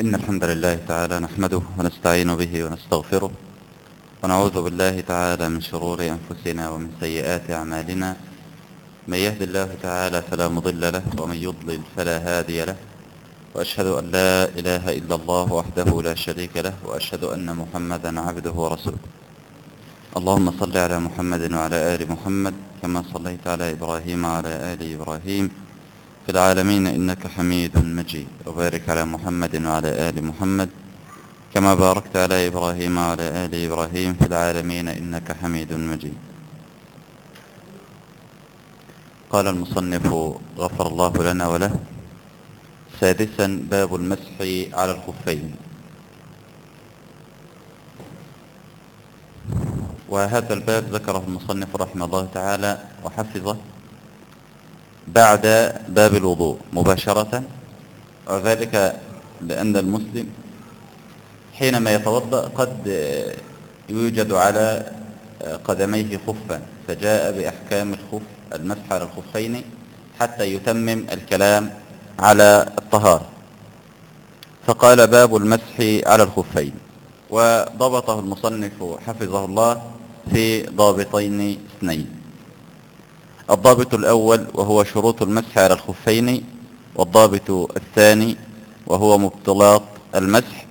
إن الحمد لله تعالى نحمده ونستعين به ونستغفره ونعوذ بالله تعالى من شرور أنفسنا ومن سيئات أعمالنا. من يهد الله تعالى فلا مضل له ومن يضلل فلا هادي له. وأشهد أن لا إله إلا الله وحده لا شريك له وأشهد أن محمدا عبده ورسوله. اللهم صل على محمد وعلى آل محمد كما صليت على إبراهيم وعلى آل إبراهيم في العالمين إنك حميد مجيد. وبارك على محمد وعلى آل محمد كما باركت على إبراهيم وعلى آل إبراهيم في العالمين إنك حميد مجيد. قال المصنف غفر الله لنا وله سادسا باب المسح على الخفين. وهذا الباب ذكره المصنف رحمه الله تعالى وحفظه. بعد باب الوضوء مباشرة. وذلك لأن المسلم حينما يتوضأ قد يوجد على قدميه خفا فجاء بأحكام الخف المسح على الخفين حتى يتمم الكلام على الطهارة. فقال باب المسح على الخفين. وضبطه المصنف حفظه الله في ضابطين اثنين. الضابط الأول وهو شروط المسح على الخفين والضابط الثاني وهو مبطلات المسح.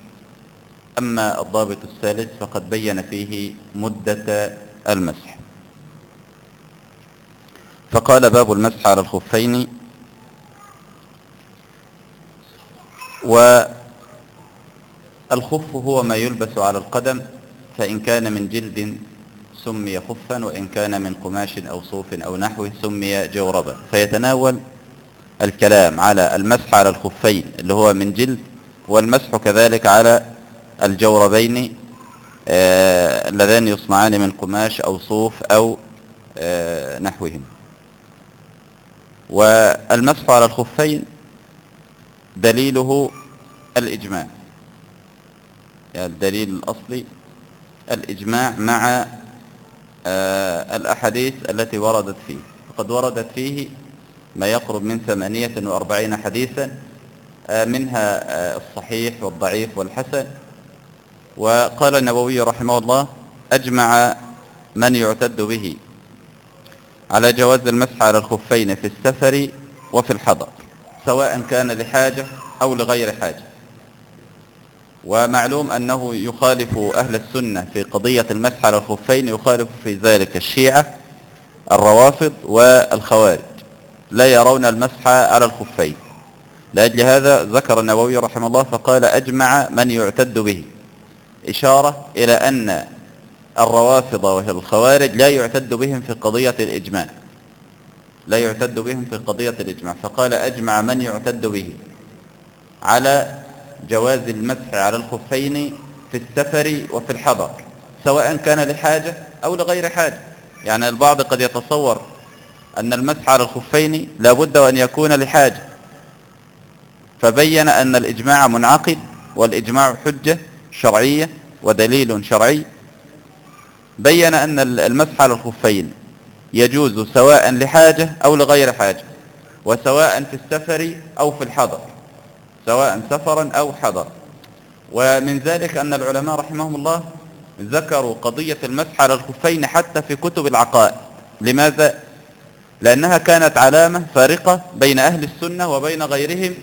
أما الضابط الثالث فقد بين فيه مدة المسح. فقال باب المسح على الخفين. والخف هو ما يلبس على القدم فإن كان من جلد سمي خفا وإن كان من قماش أو صوف أو نحوه سمي جوربا. فيتناول الكلام على المسح على الخفين اللي هو من جلد والمسح كذلك على الجوربين آه اللذان يصنعان من قماش أو صوف أو آه نحوهم. والمسح على الخفين دليله الإجماع. يعني الدليل الأصلي الإجماع مع الأحاديث التي وردت فيه. وقد وردت فيه ما يقرب من ثمانية وأربعين حديثا آه منها آه الصحيح والضعيف والحسن. وقال النووي رحمه الله أجمع من يعتد به على جواز المسح على الخفين في السفر وفي الحضر سواء كان لحاجة أو لغير حاجة. ومعلوم أنه يخالف أهل السنة في قضية المسح على الخفين يخالف في ذلك الشيعة الروافض والخوارج. لا يرون المسح على الخفين. لأجل هذا ذكر النووي رحمه الله فقال أجمع من يعتد به. إشارة إلى أن الروافض والخوارج لا يعتد بهم في قضية الإجماع. لا يعتد بهم في قضية الإجماع. فقال أجمع من يعتد به على جواز المسح على الخفين في السفر وفي الحضر سواء كان لحاجة أو لغير حاجة. يعني البعض قد يتصور أن المسح على الخفين لابد أن يكون لحاجة. فبين أن الإجماع منعقد والإجماع حجة شرعية ودليل شرعي. بين أن المسح على الخفين يجوز سواء لحاجة أو لغير حاجة وسواء في السفر أو في الحضر. سواء سفرا أو حضر ومن ذلك أن العلماء رحمهم الله ذكروا قضية المسح على الخفين حتى في كتب العقائد. لماذا؟ لأنها كانت علامة فارقة بين أهل السنة وبين غيرهم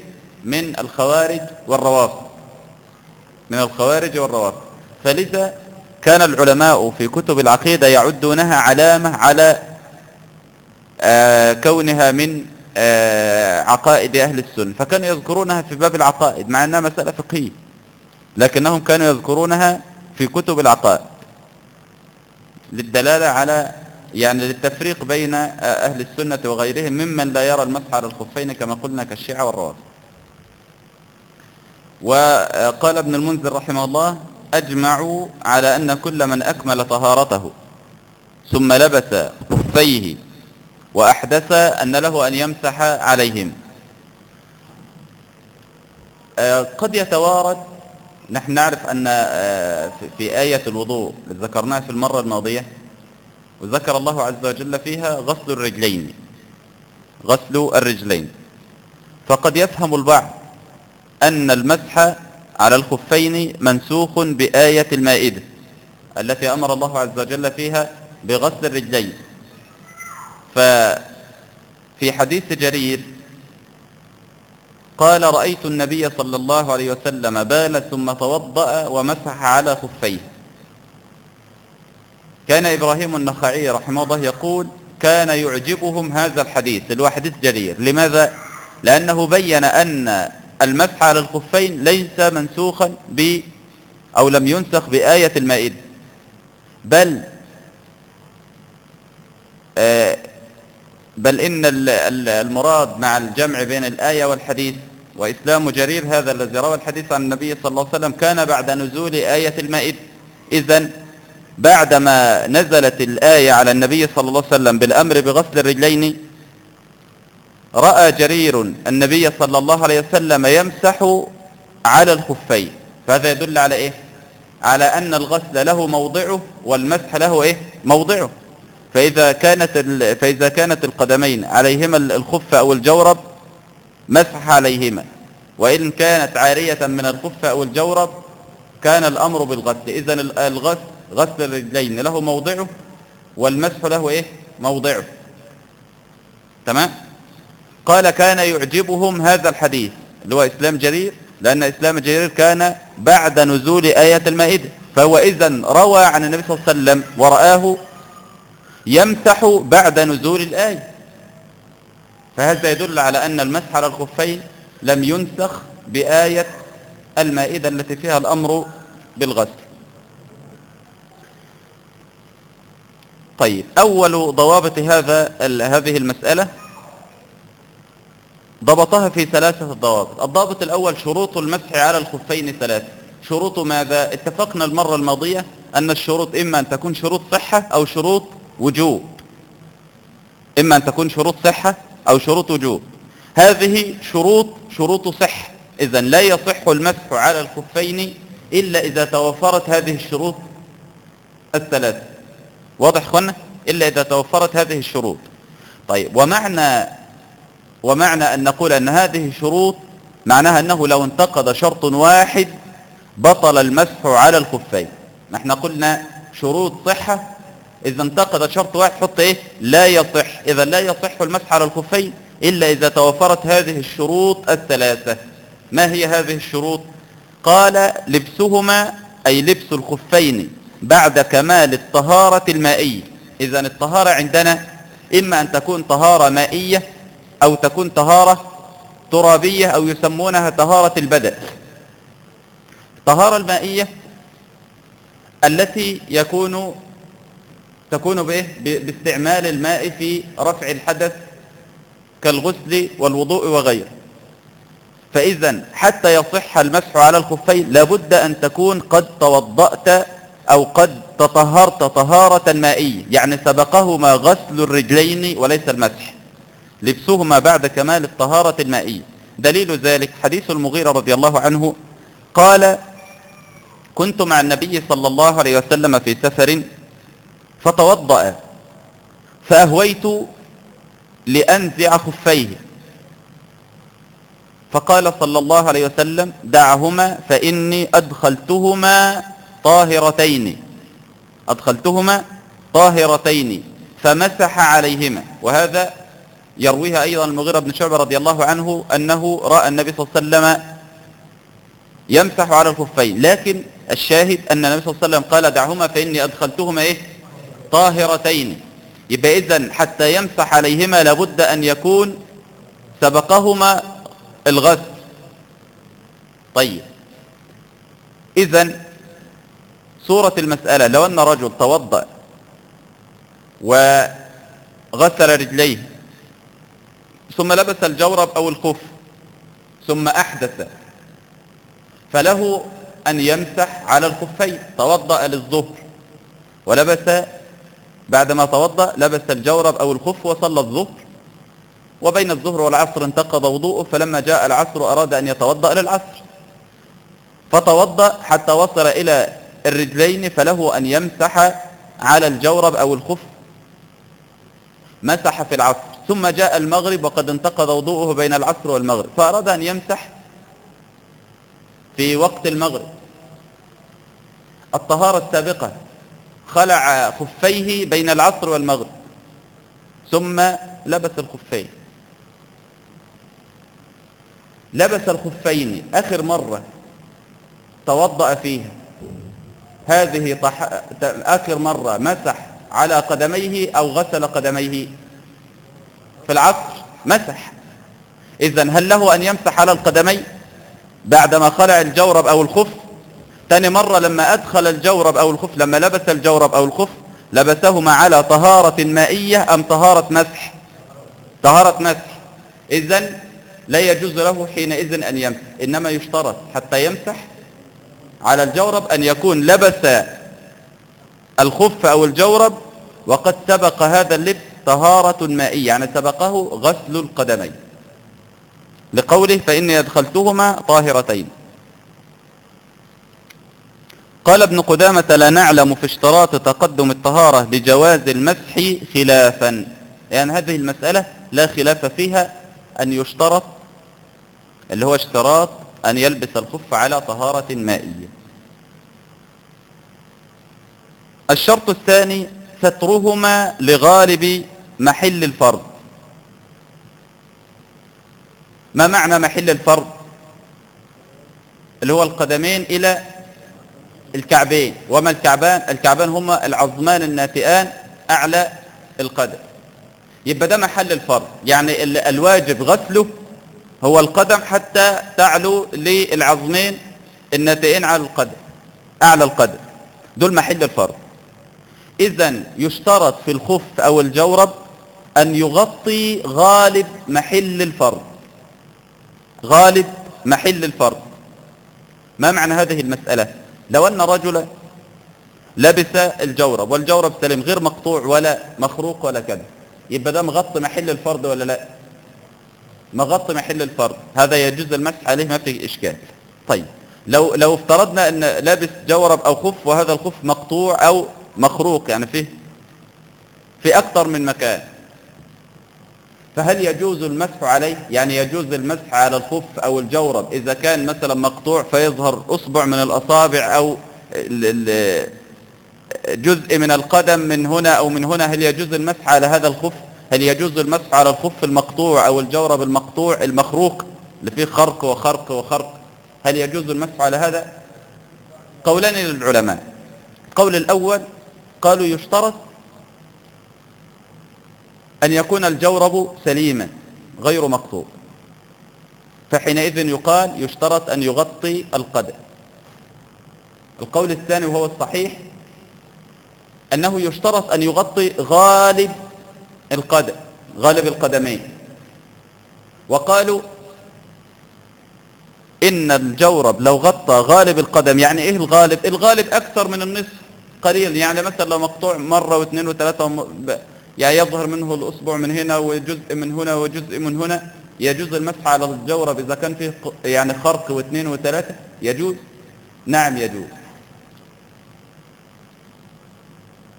من الخوارج والروافض. من الخوارج والروافض. فلذا كان العلماء في كتب العقيدة يعدونها علامة على آه كونها من عقائد أهل السنة فكانوا يذكرونها في باب العقائد مع أنها مسألة فقهية لكنهم كانوا يذكرونها في كتب العقائد للدلالة على يعني للتفريق بين أهل السنة وغيرهم ممن لا يرى المسح على الخفين كما قلنا كالشيعة والروافض. وقال ابن المنذر رحمه الله أجمعوا على أن كل من أكمل طهارته ثم لبس خفيه وأحدث أن له أن يمسح عليهم. قد يتوارد نحن نعرف أن في آية الوضوء ذكرناها في المرة الماضية وذكر الله عز وجل فيها غسل الرجلين غسل الرجلين. فقد يفهم البعض أن المسح على الخفين منسوخ بآية المائدة التي أمر الله عز وجل فيها بغسل الرجلين. ففي حديث جرير قال رأيت النبي صلى الله عليه وسلم بال ثم توضأ ومسح على خفيه. كان إبراهيم النخعي رحمه الله يقول كان يعجبهم هذا الحديث. اللي هو حديث جرير. لماذا؟ لأنه بين أن المسح على الخفين ليس منسوخا ب أو لم ينسخ بآية المائدة بل آه بل إن المراد مع الجمع بين الآية والحديث وإسلام جرير هذا الذي روى الحديث عن النبي صلى الله عليه وسلم كان بعد نزول آية المائدة. إذن بعدما نزلت الآية على النبي صلى الله عليه وسلم بالأمر بغسل الرجلين رأى جرير النبي صلى الله عليه وسلم يمسح على الخفين. فهذا يدل على إيه؟ على أن الغسل له موضعه والمسح له إيه؟ موضعه. فإذا كانت فإذا كانت القدمين عليهما الخف أو الجورب مسح عليهما. وإن كانت عارية من الخف أو الجورب كان الأمر بالغسل. إذا الغسل غسل الرجلين له موضعه والمسح له إيه؟ موضعه. تمام؟ قال كان يعجبهم هذا الحديث اللي هو إسلام جرير لأن إسلام جرير كان بعد نزول آية المائدة. فهو إذا روى عن النبي صلى الله عليه وسلم ورآه يمسح بعد نزول الآية. فهذا يدل على أن المسح على الخفين لم ينسخ بآية المائدة التي فيها الأمر بالغسل؟ طيب أول ضوابط هذا هذه المسألة ضبطها في ثلاثة ضوابط. الضابط الأول شروط المسح على الخفين ثلاثة. شروط ماذا؟ اتفقنا المرة الماضية أن الشروط إما أن تكون شروط صحة أو شروط وجوب. إما أن تكون شروط صحة أو شروط وجوب. هذه شروط شروط صحة إذا لا يصح المسح على الخفين إلا إذا توفرت هذه الشروط الثلاثة واضح اخوانا إلا إذا توفرت هذه الشروط. طيب ومعنى ومعنى أن نقول أن هذه الشروط معناها أنه لو انتقد شرط واحد بطل المسح على الخفين. نحن قلنا شروط صحة إذا انتقد شرط واحد حط إيه؟ لا يصح. إذا لا يصح المسح على الخفين إلا إذا توفرت هذه الشروط الثلاثة. ما هي هذه الشروط؟ قال لبسهما أي لبس الخفين بعد كمال الطهارة المائية. إذا الطهارة عندنا إما أن تكون طهارة مائية أو تكون طهارة ترابية أو يسمونها طهارة البدء الطهارة المائية التي يكون تكون بإيه؟ باستعمال الماء في رفع الحدث كالغسل والوضوء وغيره. فإذا حتى يصح المسح على الخفين لابد أن تكون قد توضأت أو قد تطهرت طهارة مائية. يعني سبقهما غسل الرجلين وليس المسح. لبسهما بعد كمال الطهارة المائية. دليل ذلك حديث المغيرة رضي الله عنه. قال كنت مع النبي صلى الله عليه وسلم في سفر فتوضأ. فأهويت لأنزع خفيه. فقال صلى الله عليه وسلم دعهما فإني أدخلتهما طاهرتين. أدخلتهما طاهرتين. فمسح عليهما. وهذا يرويها أيضا المغيرة بن شعبة رضي الله عنه أنه رأى النبي صلى الله عليه وسلم يمسح على الخفين. لكن الشاهد أن النبي صلى الله عليه وسلم قال دعهما فإني أدخلتهما إيه؟ طاهرتين. يبقى إذن حتى يمسح عليهما لابد أن يكون سبقهما الغسل. طيب. إذن صورة المسألة لو أن رجل توضأ وغسل رجليه ثم لبس الجورب أو الخف ثم أحدث فله أن يمسح على الخفين. توضأ للظهر ولبس بعدما توضأ لبس الجورب أو الخف وصلى الظهر وبين الظهر والعصر انتقض وضوءه فلما جاء العصر أراد أن يتوضأ للعصر. فتوضأ حتى وصل إلى الرجلين فله أن يمسح على الجورب أو الخف. مسح في العصر. ثم جاء المغرب وقد انتقض وضوءه بين العصر والمغرب. فأراد أن يمسح في وقت المغرب. الطهارة السابقة. خلع خفيه بين العصر والمغرب ثم لبس الخفين. لبس الخفين آخر مرة توضأ فيها هذه طح... آخر مرة مسح على قدميه أو غسل قدميه في العصر مسح. إذا هل له أن يمسح على القدمين بعدما خلع الجورب أو الخف؟ تاني مرة لما أدخل الجورب أو الخف لما لبس الجورب أو الخف لبسهما على طهارة مائية أم طهارة مسح؟ طهارة مسح. إذا لا يجوز له حينئذ أن يمسح إنما يشترط حتى يمسح على الجورب أن يكون لبس الخف أو الجورب وقد سبق هذا اللبس طهارة مائية يعني سبقه غسل القدمين. لقوله فإني أدخلتهما طاهرتين. قال ابن قدامة لا نعلم في اشتراط تقدم الطهارة لجواز المسح خلافا. يعني هذه المسألة لا خلاف فيها أن يشترط اللي هو اشتراط أن يلبس الخف على طهارة مائية. الشرط الثاني سترهما لغالب محل الفرض. ما معنى محل الفرض؟ اللي هو القدمين إلى الكعبين. وما الكعبان؟ الكعبان هما العظمان الناتئان أعلى القدم يبقى ده محل الفرض يعني الواجب غسله هو القدم حتى تعلو للعظمين الناتئين على القدم أعلى القدم دول محل الفرض إذا يشترط في الخف أو الجورب أن يغطي غالب محل الفرض غالب محل الفرض ما معنى هذه المسألة؟ لو أن رجلا لبس الجورب والجورب سليم غير مقطوع ولا مخروق ولا كذا. يبقى ده مغطي محل الفرض ولا لا؟ مغطي محل الفرض هذا يجوز المسح عليه ما فيه إشكال. طيب لو لو افترضنا أن لابس جورب أو خف وهذا الخف مقطوع أو مخروق يعني فيه في أكثر من مكان فهل يجوز المسح عليه؟ يعني يجوز المسح على الخف أو الجورب. إذا كان مثلا مقطوع فيظهر أصبع من الأصابع أو جزء من القدم من هنا أو من هنا. هل يجوز المسح على هذا الخف؟ هل يجوز المسح على الخف المقطوع أو الجورب المقطوع المخروق اللي فيه خرق وخرق وخرق؟ هل يجوز المسح على هذا؟ قولان للعلماء. القول الأول قالوا يشترط أن يكون الجورب سليما غير مقطوع فحينئذ يقال يشترط أن يغطي القدم القول الثاني وهو الصحيح أنه يشترط أن يغطي غالب القدم غالب القدمين. وقالوا إن الجورب لو غطى غالب القدم يعني إيه الغالب؟ الغالب أكثر من النصف قليل. يعني مثلا لو مقطوع مرة واثنين وثلاثة يعني يظهر منه الأصبع من هنا وجزء من هنا وجزء من هنا. يجوز المسح على الجورب إذا كان فيه يعني خرق واثنين وثلاثة. يجوز؟ نعم يجوز.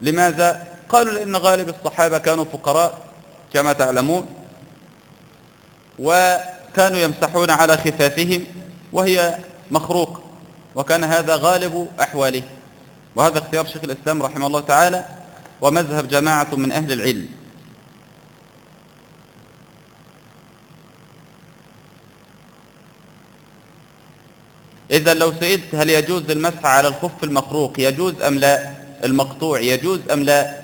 لماذا؟ قالوا لأن غالب الصحابة كانوا فقراء كما تعلمون وكانوا يمسحون على خفافهم وهي مخروق وكان هذا غالب أحواله. وهذا اختيار شيخ الإسلام رحمه الله تعالى. ومذهب جماعة من أهل العلم. إذا لو سئلت هل يجوز المسح على الخف المخروق يجوز أم لا؟ المقطوع يجوز أم لا؟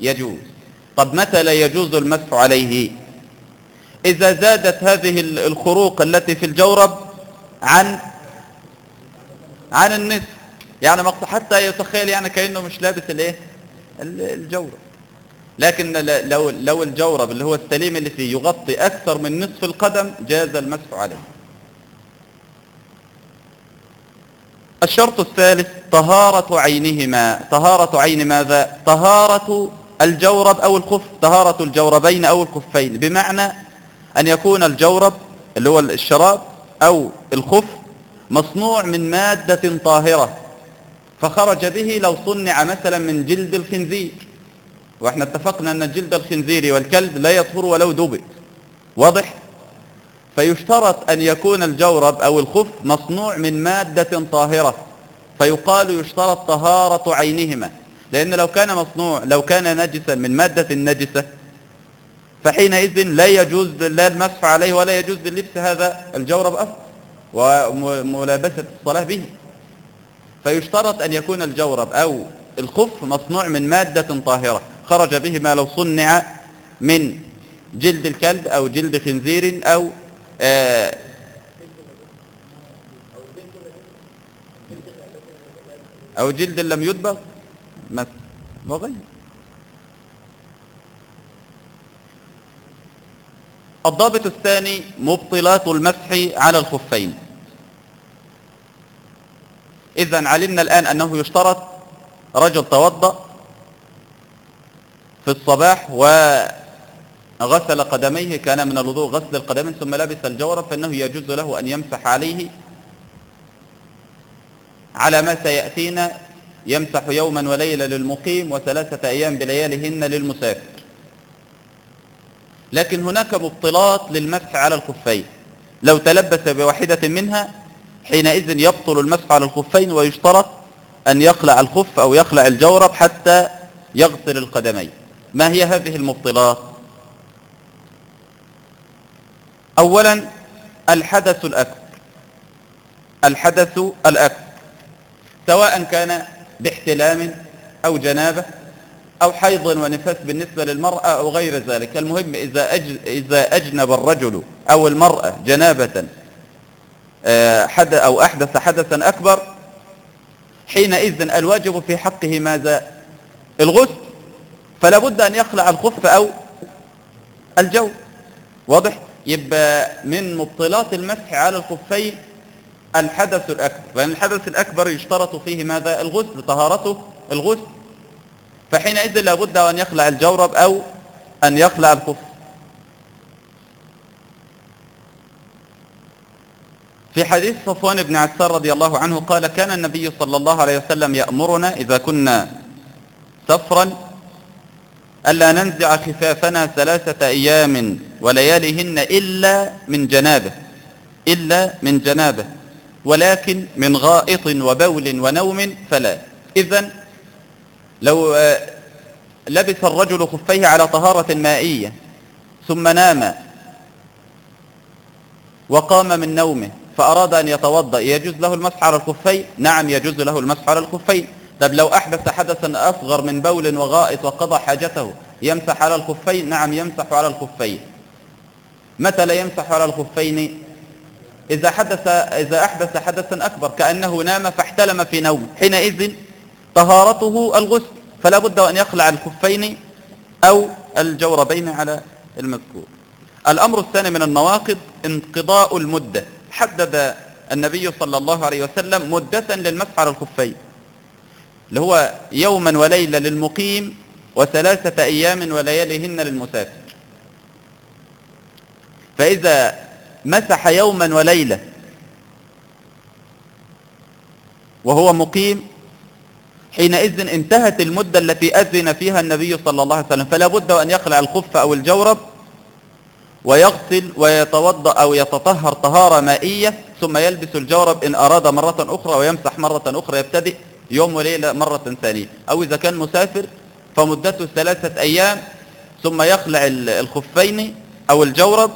يجوز. طب متى لا يجوز المسح عليه؟ إذا زادت هذه الخروق التي في الجورب عن عن النصف. يعني حتى يتخيل يعني كأنه مش لابس الإيه؟ الجورب لكن لو لو الجورب اللي هو السليم اللي فيه يغطي أكثر من نصف القدم جاز المسح عليه. الشرط الثالث طهارة عينهما. طهارة عين ماذا؟ طهارة الجورب أو الخف. طهارة الجوربين أو الخفين. بمعنى أن يكون الجورب اللي هو الشراب أو الخف مصنوع من مادة طاهرة. فخرج به لو صنع مثلا من جلد الخنزير. وإحنا اتفقنا أن جلد الخنزير والكلب لا يطهر ولو دبت واضح؟ فيشترط أن يكون الجورب أو الخف مصنوع من مادة طاهرة. فيقال يشترط طهارة عينهما. لأن لو كان مصنوع لو كان نجسا من مادة نجسة فحينئذ لا يجوز لا المسح عليه ولا يجوز لبس هذا الجورب أصلا. وملابسة الصلاة به. فيشترط أن يكون الجورب أو الخف مصنوع من مادة طاهرة. خرج به ما لو صنع من جلد الكلب أو جلد خنزير أو آه أو جلد لم يدبغ مثلا الضابط الثاني مبطلات المسح على الخفين. إذا علمنا الآن أنه يشترط رجل توضأ في الصباح وغسل قدميه كان من الوضوء غسل القدمين ثم لبس الجورب فإنه يجوز له أن يمسح عليه على ما سيأتينا. يمسح يوما وليلة للمقيم وثلاثة أيام بليالهن للمسافر. لكن هناك مبطلات للمسح على الخفين. لو تلبس بواحدة منها حينئذ يبطل المسح على الخفين ويشترط أن يخلع الخف أو يخلع الجورب حتى يغسل القدمين. ما هي هذه المبطلات؟ أولا الحدث الأكبر. الحدث الأكبر. سواء كان باحتلام أو جنابة أو حيض ونفاس بالنسبة للمرأة أو غير ذلك. المهم إذا, أج... إذا أجنب الرجل أو المرأة جنابة حد أو أحدث حدثا أكبر حينئذ الواجب في حقه ماذا؟ الغسل. فلا بد أن يخلع الخف أو الجو. واضح؟ يبقى من مبطلات المسح على الخفين الحدث الأكبر. لأن الحدث الأكبر يشترط فيه ماذا؟ الغسل طهارته الغسل. فحينئذ لابد أن يخلع الجورب أو أن يخلع الخف. في حديث صفوان بن عسار رضي الله عنه قال كان النبي صلى الله عليه وسلم يأمرنا إذا كنا سفرا ألا ننزع خفافنا ثلاثة أيام ولياليهن إلا من جنابه إلا من جنابه ولكن من غائط وبول ونوم فلا. إذن لو لبس الرجل خفيه على طهارة مائية ثم نام وقام من نومه فأراد أن يتوضأ يجوز له المسح على الخفين؟ نعم يجوز له المسح على الخفين. طب لو أحدث حدثا أصغر من بول وغائط وقضى حاجته يمسح على الخفين؟ نعم يمسح على الخفين. متى لا يمسح على الخفين؟ إذا حدث إذا أحدث حدثا أكبر كأنه نام فاحتلم في نوم. حينئذ طهارته الغسل. فلا بد أن يخلع الخفين أو الجوربين على المذكور. الأمر الثاني من النواقض انقضاء المدة. حدد النبي صلى الله عليه وسلم مدة للمسح على الخفين اللي هو يوما وليلة للمقيم وثلاثة أيام ولياليهن للمسافر. فإذا مسح يوما وليلة وهو مقيم حينئذ انتهت المدة التي أذن فيها النبي صلى الله عليه وسلم فلا بد أن يخلع الخف أو الجورب ويغسل ويتوضأ أو يتطهر طهارة مائية ثم يلبس الجورب إن أراد مرة أخرى ويمسح مرة أخرى يبتدئ يوم وليلة مرة ثانية. أو إذا كان مسافر فمدته ثلاثة أيام ثم يخلع الخفين أو الجورب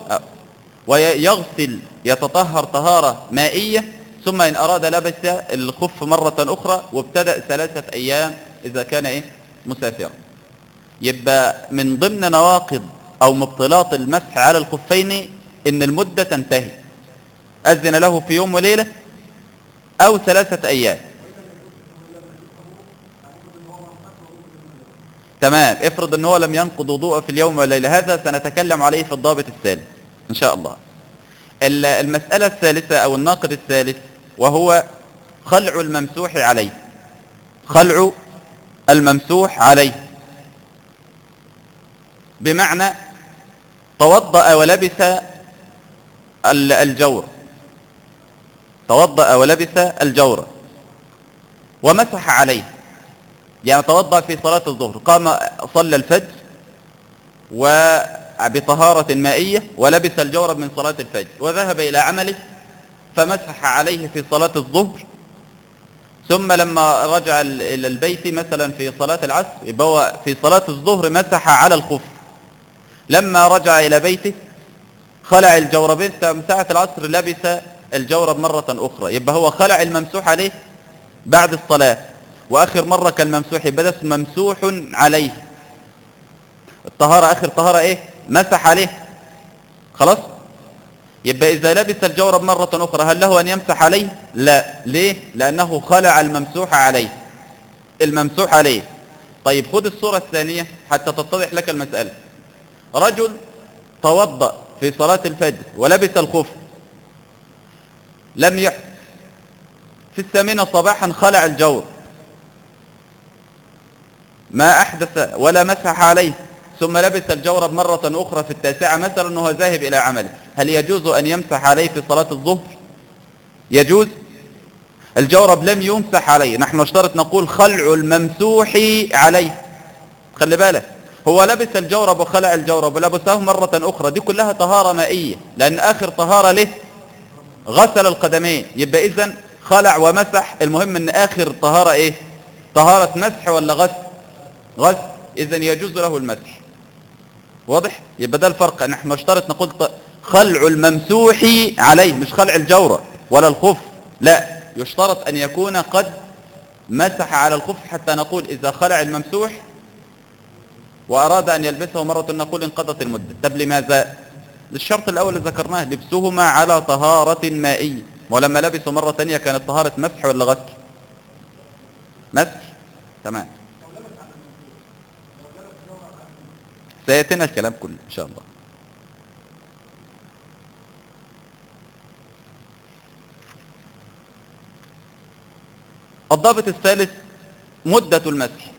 ويغسل يتطهر طهارة مائية ثم إن أراد لبس الخف مرة أخرى وابتدأ ثلاثة أيام إذا كان إيه؟ مسافرا. يبقى من ضمن نواقض أو مبطلات المسح على الخفين إن المدة تنتهي. أذن له في يوم وليلة أو ثلاثة أيام. تمام. افرض إن هو لم ينقض وضوءه في اليوم والليلة. هذا سنتكلم عليه في الضابط الثالث إن شاء الله. المسألة الثالثة أو الناقض الثالث وهو خلع الممسوح عليه. خلع الممسوح عليه. بمعنى توضأ ولبس الجور. توضأ ولبس الجور ومسح عليه. يعني توضأ في صلاة الظهر. قام صلى الفجر بطهارة مائية ولبس الجورب من صلاة الفجر وذهب إلى عمله فمسح عليه في صلاة الظهر. ثم لما رجع إلى البيت مثلا في صلاة العصر في صلاة الظهر مسح على الخف. لما رجع إلى بيته خلع الجوربين ساعة العصر لبس الجورب مرة أخرى. يبقى هو خلع الممسوح عليه بعد الصلاة. وآخر مرة كان ممسوح ده ممسوح عليه. الطهارة آخر طهارة إيه؟ مسح عليه. خلاص؟ يبقى إذا لبس الجورب مرة أخرى هل له أن يمسح عليه؟ لا. ليه؟ لأنه خلع الممسوح عليه. الممسوح عليه. طيب خذ الصورة الثانية حتى تتضح لك المسألة. رجل توضأ في صلاة الفجر ولبس الخف. لم يحدث في الثامنة صباحا خلع الجور ما أحدث ولا مسح عليه. ثم لبس الجورب مرة أخرى في التاسعة. مثلا أنه ذاهب إلى عمله. هل يجوز أن يمسح عليه في صلاة الظهر؟ يجوز. الجورب لم يمسح عليه. نحن نشترط نقول خلع الممسوح عليه. خلي بالك. هو لبس الجورب وخلع الجورب ولبسه مرة أخرى. دي كلها طهارة مائية لأن آخر طهارة له غسل القدمين. يبقى إذن خلع ومسح. المهم أن آخر طهارة إيه؟ طهارة مسح ولا غسل؟ غسل. إذن يجوز له المسح. واضح؟ يبقى ده الفرق. نحن نشترط نقول خلع الممسوح عليه مش خلع الجورة ولا الخف. لا يشترط أن يكون قد مسح على الخف حتى نقول إذا خلع الممسوح وأراد أن يلبسه مرة نقول انقضت المدة. طب لماذا؟ الشرط الأول اللي ذكرناه لبسهما على طهارة مائية. ولما لبسوا مرة ثانية كانت طهارة مسح ولا غسل؟ مسح. تمام. سيأتينا الكلام كله إن شاء الله. الضابط الثالث مدة المسح.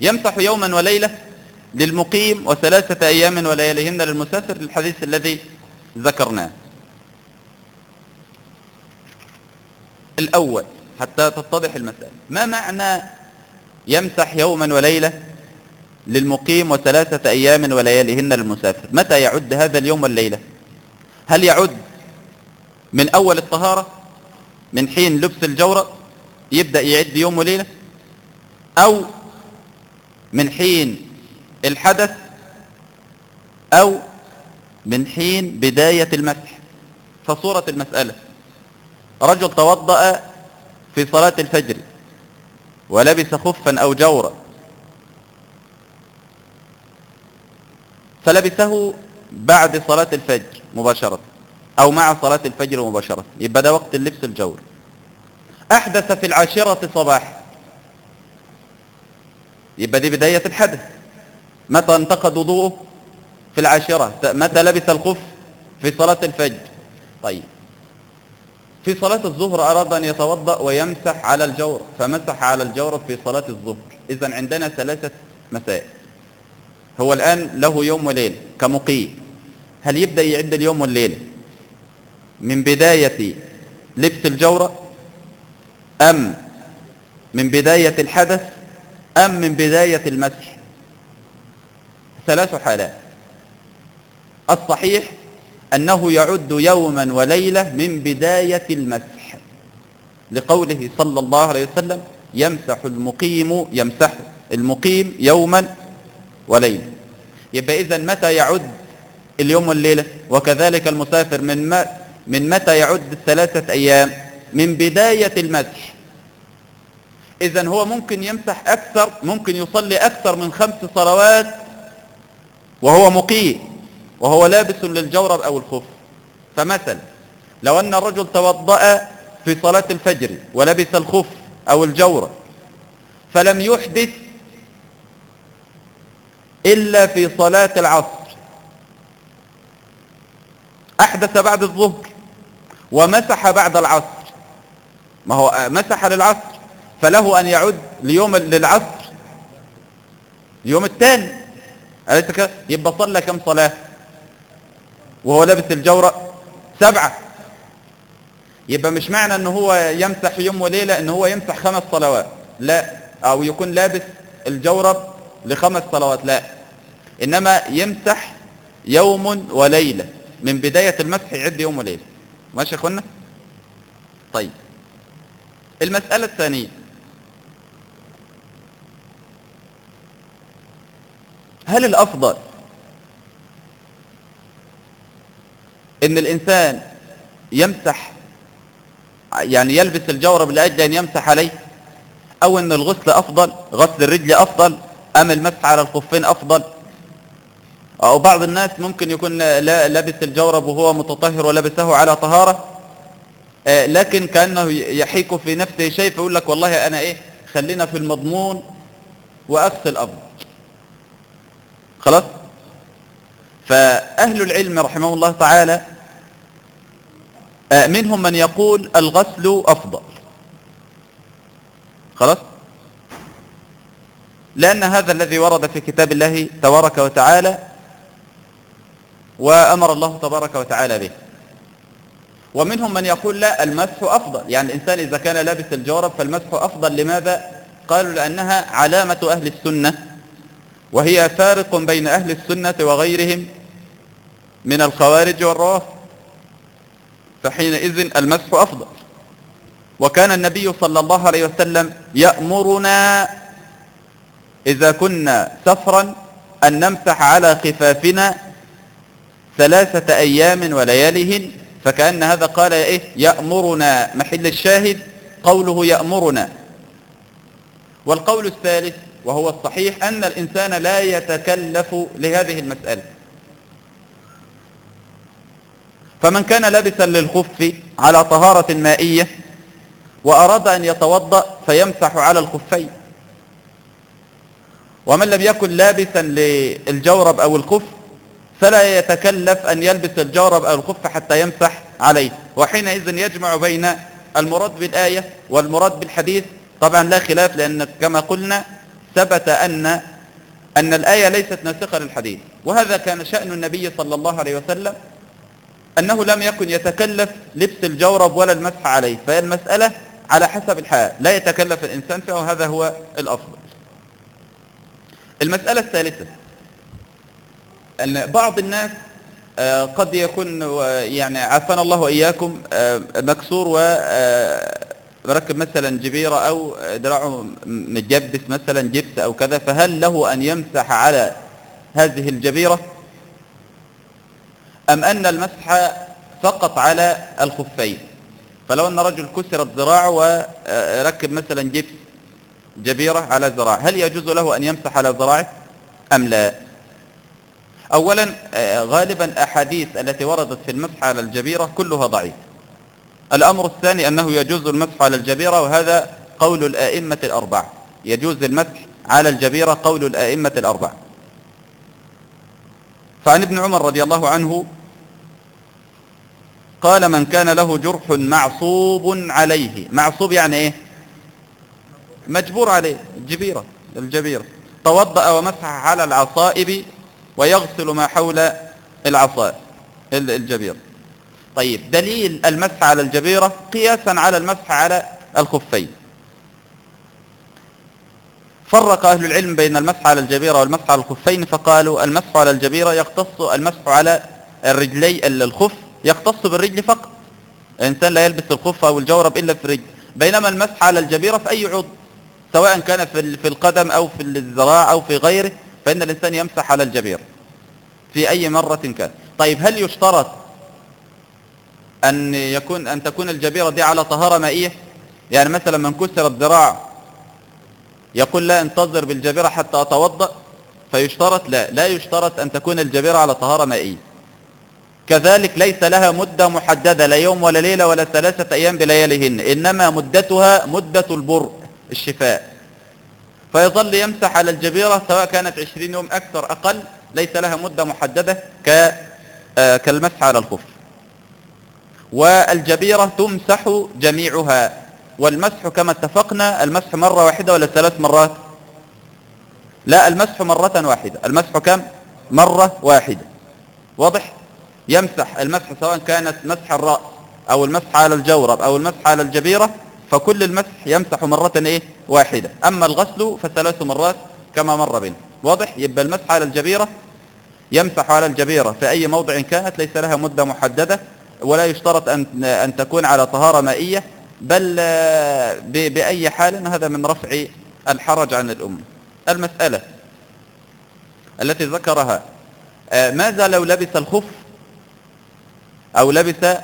يمسح يوما وليلة للمقيم وثلاثة أيام ولياليهن للمسافر للحديث الذي ذكرناه. الأول حتى تتضح المسألة. ما معنى يمسح يوما وليلة للمقيم وثلاثة أيام ولياليهن للمسافر؟ متى يعد هذا اليوم والليلة؟ هل يعد من أول الطهارة؟ من حين لبس الجورة؟ يبدأ يعد يوم وليلة؟ أو من حين الحدث أو من حين بداية المسح. فصورة المسألة. رجل توضأ في صلاة الفجر ولبس خفا أو جورا فلبسه بعد صلاة الفجر مباشرة أو مع صلاة الفجر مباشرة. يبقى ده وقت اللبس الجور. أحدث في العاشرة صباح يبقى دي بداية الحدث. متى انتقد وضوءه؟ في العاشرة. متى لبس الخف؟ في صلاة الفجر. طيب. في صلاة الظهر أراد أن يتوضأ ويمسح على الجور فمسح على الجور في صلاة الظهر. إذا عندنا ثلاثة مسائل. هو الآن له يوم وليلة كمقيم. هل يبدأ يعد اليوم والليلة؟ من بداية لبس الجورة أم من بداية الحدث؟ أم من بداية المسح؟ ثلاث حالات. الصحيح أنه يعد يوما وليلة من بداية المسح لقوله صلى الله عليه وسلم يمسح المقيم يمسح المقيم يوما وليلة. يبقى إذا متى يعد اليوم والليلة؟ وكذلك المسافر من ما من متى يعد الثلاثة أيام؟ من بداية المسح. إذا هو ممكن يمسح أكثر ممكن يصلي أكثر من خمس صلوات وهو مقيم وهو لابس للجورب أو الخف. فمثلا لو أن الرجل توضأ في صلاة الفجر ولبس الخف أو الجورب فلم يحدث إلا في صلاة العصر. أحدث بعد الظهر ومسح بعد العصر. ما هو مسح للعصر فله أن يعد ليوم للعصر اليوم الثاني. أليس كده يبقى صلى كم صلاة؟ وهو لابس الجورة سبعة. يبقى مش معنى إن هو يمسح يوم وليلة إن هو يمسح خمس صلوات. لا أو يكون لابس الجورب لخمس صلوات لا. إنما يمسح يوم وليلة. من بداية المسح يعد يوم وليلة. ماشي يا إخوانا؟ طيب. المسألة الثانية. هل الأفضل إن الإنسان يمسح يعني يلبس الجورب لأجل أن يمسح عليه أو أن الغسل أفضل غسل الرجل أفضل أم المسح على الخفين أفضل؟ أو بعض الناس ممكن يكون لا لابس الجورب وهو متطهر ولبسه على طهارة آه، لكن كأنه يحيك في نفسه شيء فيقول لك والله أنا إيه خلينا في المضمون وأغسل أفضل خلاص؟ فأهل العلم رحمه الله تعالى آه، منهم من يقول الغسل أفضل. خلاص؟ لأن هذا الذي ورد في كتاب الله تبارك وتعالى وأمر الله تبارك وتعالى به. ومنهم من يقول لا المسح أفضل. يعني الإنسان إذا كان لابس الجورب فالمسح أفضل. لماذا؟ قالوا لأنها علامة أهل السنة. وهي فارق بين أهل السنة وغيرهم من الخوارج والروافض فحينئذ المسح أفضل. وكان النبي صلى الله عليه وسلم يأمرنا إذا كنا سفرا أن نمسح على خفافنا ثلاثة أيام ولياليهن فكأن هذا قال إيه يأمرنا. محل الشاهد قوله يأمرنا. والقول الثالث وهو الصحيح أن الإنسان لا يتكلف لهذه المسألة. فمن كان لابسا للخف على طهارة مائية وأراد أن يتوضأ فيمسح على الخفين. ومن لم يكن لابسا للجورب أو الخف فلا يتكلف أن يلبس الجورب أو الخف حتى يمسح عليه. وحينئذ يجمع بين المراد بالآية والمراد بالحديث. طبعا لا خلاف لأن كما قلنا ثبت أن أن الآية ليست ناسخة للحديث وهذا كان شأن النبي صلى الله عليه وسلم أنه لم يكن يتكلف لبس الجورب ولا المسح عليه فالمسألة على حسب الحال لا يتكلف الإنسان فيه وهذا هو الأفضل. المسألة الثالثة أن بعض الناس آه، قد يكون يعني عافانا الله وإياكم آه، مكسور ومركب مثلا جبيرة أو دراعه متجبس مثلا جبس أو كذا فهل له أن يمسح على هذه الجبيرة؟ أم أن المسح فقط على الخفين؟ فلو أن رجل كسرت ذراعه وركب مثلا جبس جبيرة على ذراعه هل يجوز له أن يمسح على ذراعه أم لا؟ أولا غالبا أحاديث التي وردت في المسح على الجبيرة كلها ضعيف الأمر الثاني أنه يجوز المسح على الجبيرة وهذا قول الآئمة الأربعة. يجوز المسح على الجبيرة قول الآئمة الأربعة. فعن ابن عمر رضي الله عنه قال من كان له جرح معصوب عليه. معصوب يعني إيه؟ مجبور عليه الجبيرة الجبيرة توضأ ومسح على العصائب ويغسل ما حول العصائب الجبيرة طيب دليل المسح على الجبيرة قياسا على المسح على الخفين. فرق أهل العلم بين المسح على الجبيرة والمسح على الخفين فقالوا المسح على الجبيرة يختص المسح على الرجلي الخف يختص بالرجل فقط. الإنسان لا يلبس الخف أو الجورب إلا في الرجل. بينما المسح على الجبيرة في أي عضو سواء كان في القدم أو في الذراع أو في غيره فإن الإنسان يمسح على الجبيرة. في أي مرة كان. طيب هل يشترط أن يكون أن تكون الجبيرة دي على طهارة مائية. يعني مثلا من كسر الذراع يقول لا انتظر بالجبيرة حتى أتوضأ فيشترط لا لا يشترط أن تكون الجبيرة على طهارة مائية. كذلك ليس لها مدة محددة لا يوم ولا ليلة ولا ثلاثة أيام بلياليهن إنما مدتها مدة البرء الشفاء. فيظل يمسح على الجبيرة سواء كانت عشرين يوم أكثر أقل ليس لها مدة محددة آه، كالمسح على الخف. والجبيرة تمسح جميعها. والمسح كما اتفقنا المسح مرة واحدة ولا ثلاث مرات؟ لا المسح مرة واحدة. المسح كم؟ مرة واحدة. واضح؟ يمسح المسح سواء كانت مسح الرأس أو المسح على الجورب أو المسح على الجبيرة فكل المسح يمسح مرة إيه؟ واحدة. أما الغسل فثلاث مرات كما مر بنا. واضح؟ يبقى المسح على الجبيرة يمسح على الجبيرة. في أي موضع كانت ليس لها مدة محددة. ولا يشترط أن, أن تكون على طهارة مائية بل بأي حال هذا من رفع الحرج عن الأمة المسألة التي ذكرها ماذا لو لبس الخف أو لبس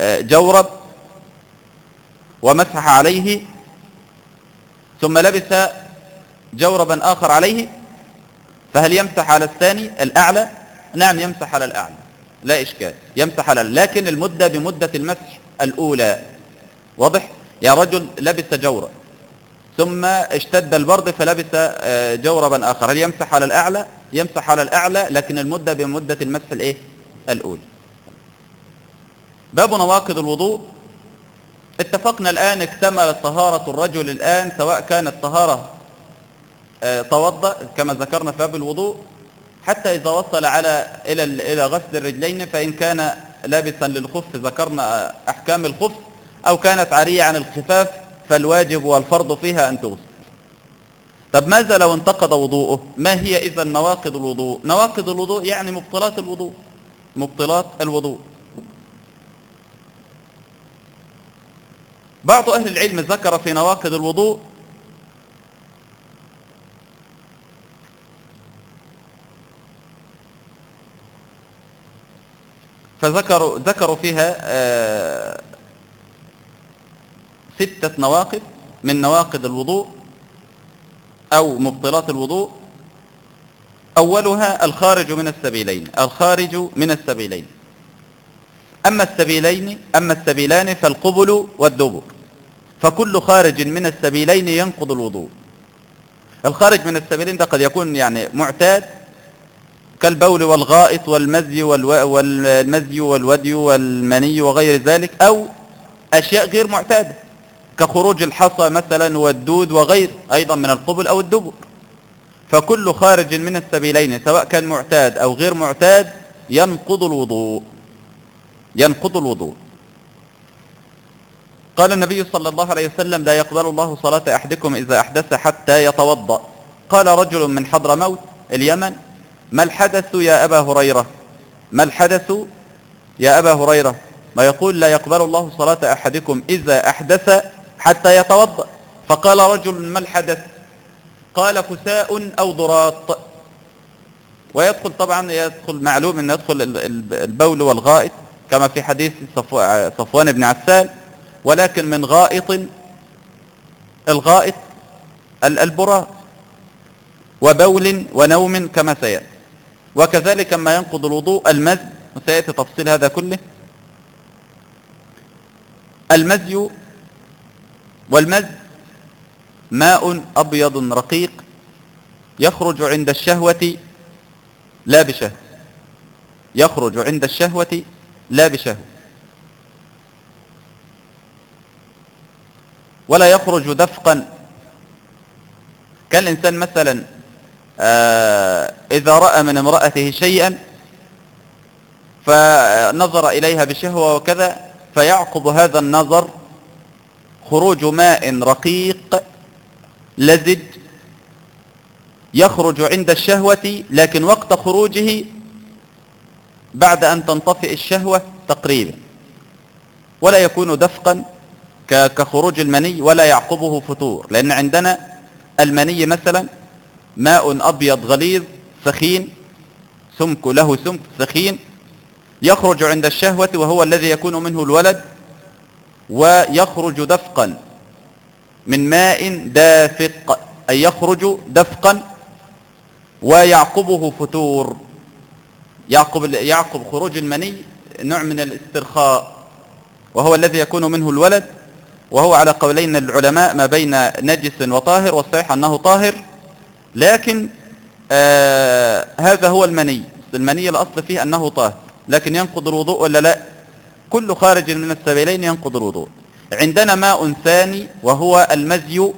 جورب ومسح عليه ثم لبس جوربا آخر عليه فهل يمسح على الثاني الأعلى؟ نعم يمسح على الأعلى. لا إشكال. يمسح على لكن المدة بمدة المسح الأولى. واضح؟ يا رجل لبس جورا ثم اشتد البرد فلبس آه، جوربا آخر. هل يمسح على الأعلى؟ يمسح على الأعلى لكن المدة بمدة المسح الإيه؟ الأولى. باب نواقض الوضوء. اتفقنا الآن اكتملت طهارة الرجل الآن سواء كانت طهارة آه توضأ كما ذكرنا في باب الوضوء حتى إذا وصل على إلى إلى غسل الرجلين فإن كان لابسا للخف ذكرنا أحكام الخف أو كانت عارية عن الخفاف فالواجب والفرض فيها أن تغسل. طب ماذا لو انتقض وضوءه؟ ما هي إذا نواقض الوضوء؟ نواقض الوضوء يعني مبطلات الوضوء. مبطلات الوضوء. بعض أهل العلم ذكر في نواقض الوضوء فذكروا ذكروا فيها آه، ستة نواقض من نواقض الوضوء أو مبطلات الوضوء. أولها الخارج من السبيلين الخارج من السبيلين. أما السبيلين أما السبيلان فالقبل والدبر. فكل خارج من السبيلين ينقض الوضوء. الخارج من السبيلين ده قد يكون يعني معتاد كالبول والغائط والمزي والمزي والودي والمني وغير ذلك أو أشياء غير معتادة كخروج الحصى مثلا والدود وغير أيضا من القبل أو الدبر. فكل خارج من السبيلين سواء كان معتاد أو غير معتاد ينقض الوضوء. ينقض الوضوء. قال النبي صلى الله عليه وسلم لا يقبل الله صلاة أحدكم إذا أحدث حتى يتوضأ. قال رجل من حضر موت اليمن. ما الحدث يا أبا هريرة؟ ما الحدث يا أبا هريرة؟ ما يقول لا يقبل الله صلاة أحدكم إذا أحدث حتى يتوضأ. فقال رجل ما الحدث؟ قال فساء أو ضراط. ويدخل طبعا يدخل معلوم أن يدخل البول والغائط كما في حديث صفوان بن عسال. ولكن من غائط الغائط البراء وبول ونوم كما سيأتي. وكذلك ما ينقض الوضوء المزي وسيأتي تفصيل هذا كله. المزي والمز ماء أبيض رقيق يخرج عند الشهوة لا بشهوة. يخرج عند الشهوة لا بشهوة. ولا يخرج دفقا. كان الإنسان مثلا إذا رأى من امرأته شيئا فنظر إليها بشهوة وكذا فيعقب هذا النظر خروج ماء رقيق لزج يخرج عند الشهوة لكن وقت خروجه بعد أن تنطفئ الشهوة تقريبا ولا يكون دفقا كخروج المني ولا يعقبه فتور لأن عندنا المني مثلا ماء أبيض غليظ سخين سمك له سمك سخين يخرج عند الشهوة وهو الذي يكون منه الولد ويخرج دفقا من ماء دافق أي يخرج دفقا ويعقبه فتور. يعقب, يعقب خروج المني نوع من الاسترخاء وهو الذي يكون منه الولد وهو على قولين العلماء ما بين نجس وطاهر والصحيح أنه طاهر. لكن آه هذا هو المني. المني الأصل فيه أنه طاهر. لكن ينقض الوضوء ولا لا؟ كل خارج من السبيلين ينقض الوضوء. عندنا ماء ثاني وهو المزي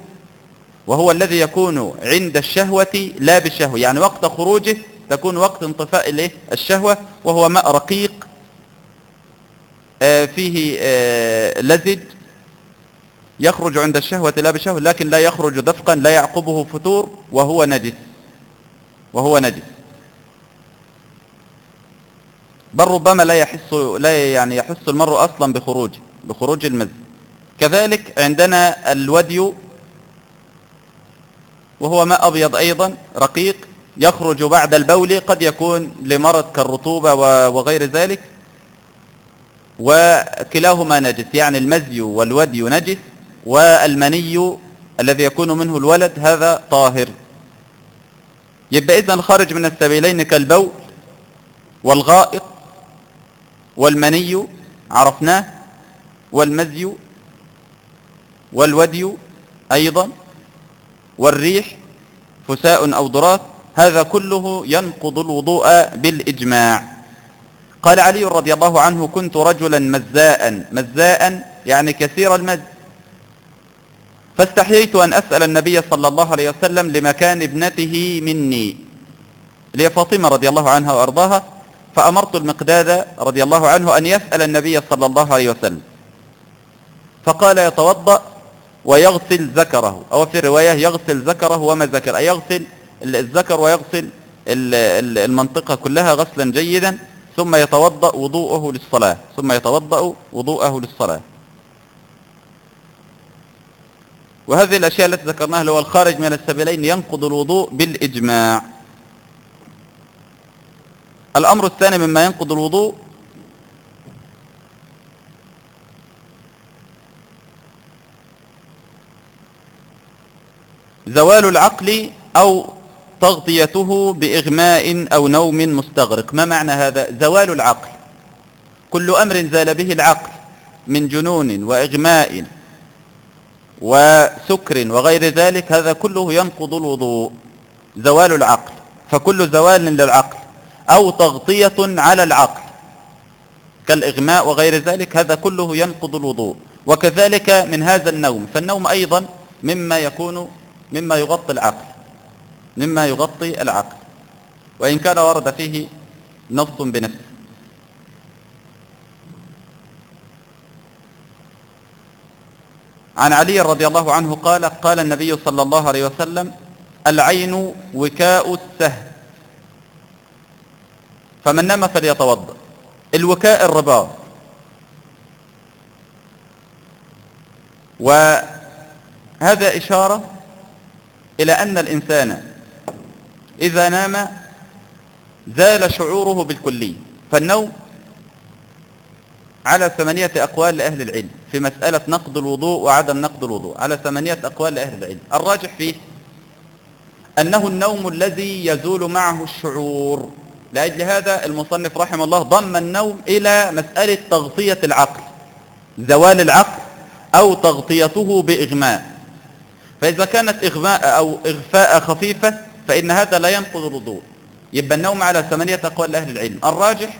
وهو الذي يكون عند الشهوة لا بالشهوة. يعني وقت خروجه تكون وقت انطفاء الشهوة وهو ماء رقيق آه، فيه آه، لزج يخرج عند الشهوة لا بشهوة لكن لا يخرج دفقا لا يعقبه فتور وهو نجس. وهو نجس. بل ربما لا يحس لا يعني يحس المرء أصلا بخروجه بخروج المزي كذلك عندنا الودي وهو ماء أبيض أيضا رقيق يخرج بعد البول قد يكون لمرض كالرطوبة وغير ذلك وكلاهما نجس. يعني المزي والودي نجس والمني الذي يكون منه الولد هذا طاهر. يبقى إذن خارج من السبيلين كالبول والغائط والمني عرفناه والمزي والودي أيضا والريح فساء أو ضراث هذا كله ينقض الوضوء بالإجماع. قال علي رضي الله عنه كنت رجلا مزاء. مزاء يعني كثير المز فاستحييت أن أسأل النبي صلى الله عليه وسلم لمكان ابنته مني لي فاطمة رضي الله عنها وأرضاها فأمرت المقداد رضي الله عنه أن يسأل النبي صلى الله عليه وسلم. فقال يتوضأ ويغسل ذكره. أو في رواية يغسل ذكره وما ذكر أي يغسل الذكر ويغسل المنطقة كلها غسلا جيدا ثم يتوضأ وضوءه للصلاة ثم يتوضأ وضوءه للصلاة. وهذه الأشياء التي ذكرناها اللي هو الخارج من السبيلين ينقض الوضوء بالإجماع. الأمر الثاني مما ينقض الوضوء زوال العقل أو تغطيته بإغماء أو نوم مستغرق. ما معنى هذا؟ زوال العقل. كل أمر زال به العقل من جنون وإغماء وسكر وغير ذلك هذا كله ينقض الوضوء زوال العقل. فكل زوال للعقل أو تغطية على العقل. كالإغماء وغير ذلك هذا كله ينقض الوضوء. وكذلك من هذا النوم فالنوم أيضا مما يكون مما يغطي العقل مما يغطي العقل. وإن كان ورد فيه نص بنفسه. عن علي رضي الله عنه قال قال النبي صلى الله عليه وسلم العين وكاء السهم فمن نام فليتوضأ. الوكاء الرباط وهذا إشارة إلى أن الإنسان إذا نام زال شعوره بالكلي فالنوم على ثمانية أقوال لأهل العلم في مسألة نقض الوضوء وعدم نقض الوضوء. على ثمانية أقوال لأهل العلم. الراجح فيه أنه النوم الذي يزول معه الشعور. لأجل هذا المصنف رحمه الله ضم النوم إلى مسألة تغطية العقل. زوال العقل أو تغطيته بإغماء. فإذا كانت إغماء أو إغفاء خفيفة فإن هذا لا ينقض الوضوء. يبقى النوم على ثمانية أقوال لأهل العلم. الراجح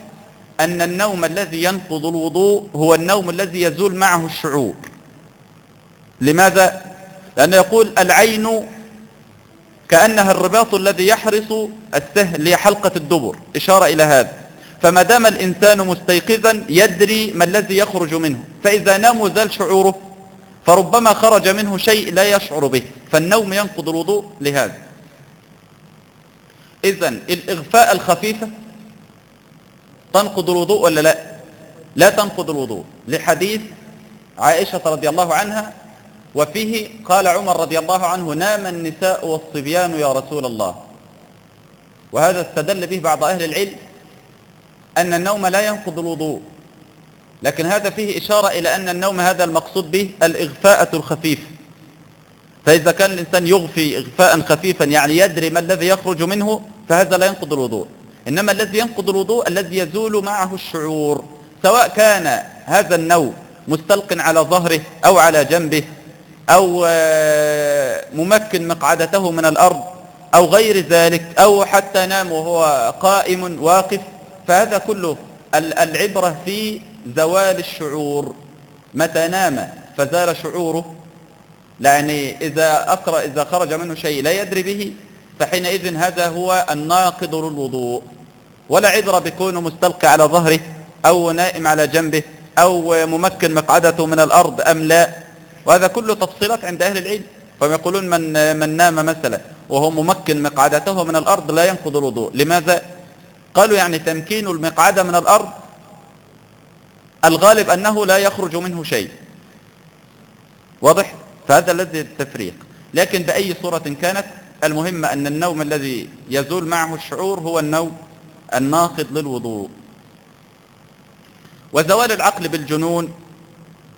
أن النوم الذي ينقض الوضوء هو النوم الذي يزول معه الشعور. لماذا؟ لأنه يقول العين كأنها الرباط الذي يحرس السهل لحلقة الدبر. إشارة إلى هذا. فما دام الإنسان مستيقظا يدري ما الذي يخرج منه. فإذا نام وزال شعوره فربما خرج منه شيء لا يشعر به. فالنوم ينقض الوضوء لهذا. إذا الإغفاء الخفيفة تنقض الوضوء ولا لا؟ لا تنقض الوضوء. لحديث عائشة رضي الله عنها وفيه قال عمر رضي الله عنه نام النساء والصبيان يا رسول الله. وهذا استدل به بعض أهل العلم أن النوم لا ينقض الوضوء. لكن هذا فيه إشارة إلى أن النوم هذا المقصود به الإغفاءة الخفيف. فإذا كان الإنسان يغفي إغفاء خفيفا يعني يدري ما الذي يخرج منه فهذا لا ينقض الوضوء. إنما الذي ينقض الوضوء الذي يزول معه الشعور سواء كان هذا النوم مستلق على ظهره أو على جنبه أو آه، ممكن مقعدته من الأرض أو غير ذلك أو حتى نام وهو قائم واقف فهذا كله العبرة في زوال الشعور. متى نام فزال شعوره؟ يعني إذا أقرأ إذا خرج منه شيء لا يدري به فحينئذ هذا هو الناقض للوضوء. ولا عذر بكونه مستلقي على ظهره أو نائم على جنبه أو ممكن مقعدته من الأرض أم لا. وهذا كله تفصيلات عند أهل العلم. فهم يقولون من, من نام مثلا وهو ممكن مقعدته من الأرض لا ينقض الوضوء. لماذا؟ قالوا يعني تمكين المقعد من الأرض. الغالب أنه لا يخرج منه شيء. واضح؟ فهذا الذي التفريق لكن بأي صورة كانت؟ المهم أن النوم الذي يزول معه الشعور هو النوم. الناقض للوضوء. وزوال العقل بالجنون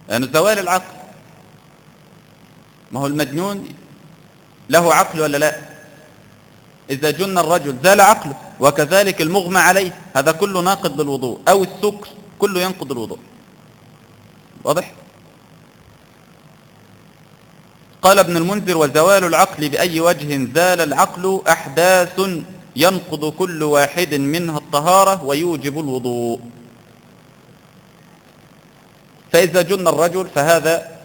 يعني زوال العقل ما هو المجنون؟ له عقل ولا لا؟ إذا جن الرجل زال عقله وكذلك المغمى عليه هذا كله ناقض للوضوء أو السكر كله ينقض الوضوء. واضح؟ قال ابن المنذر وزوال العقل بأي وجه زال العقل أحداث ينقض كل واحد منها الطهارة ويوجب الوضوء. فإذا جن الرجل فهذا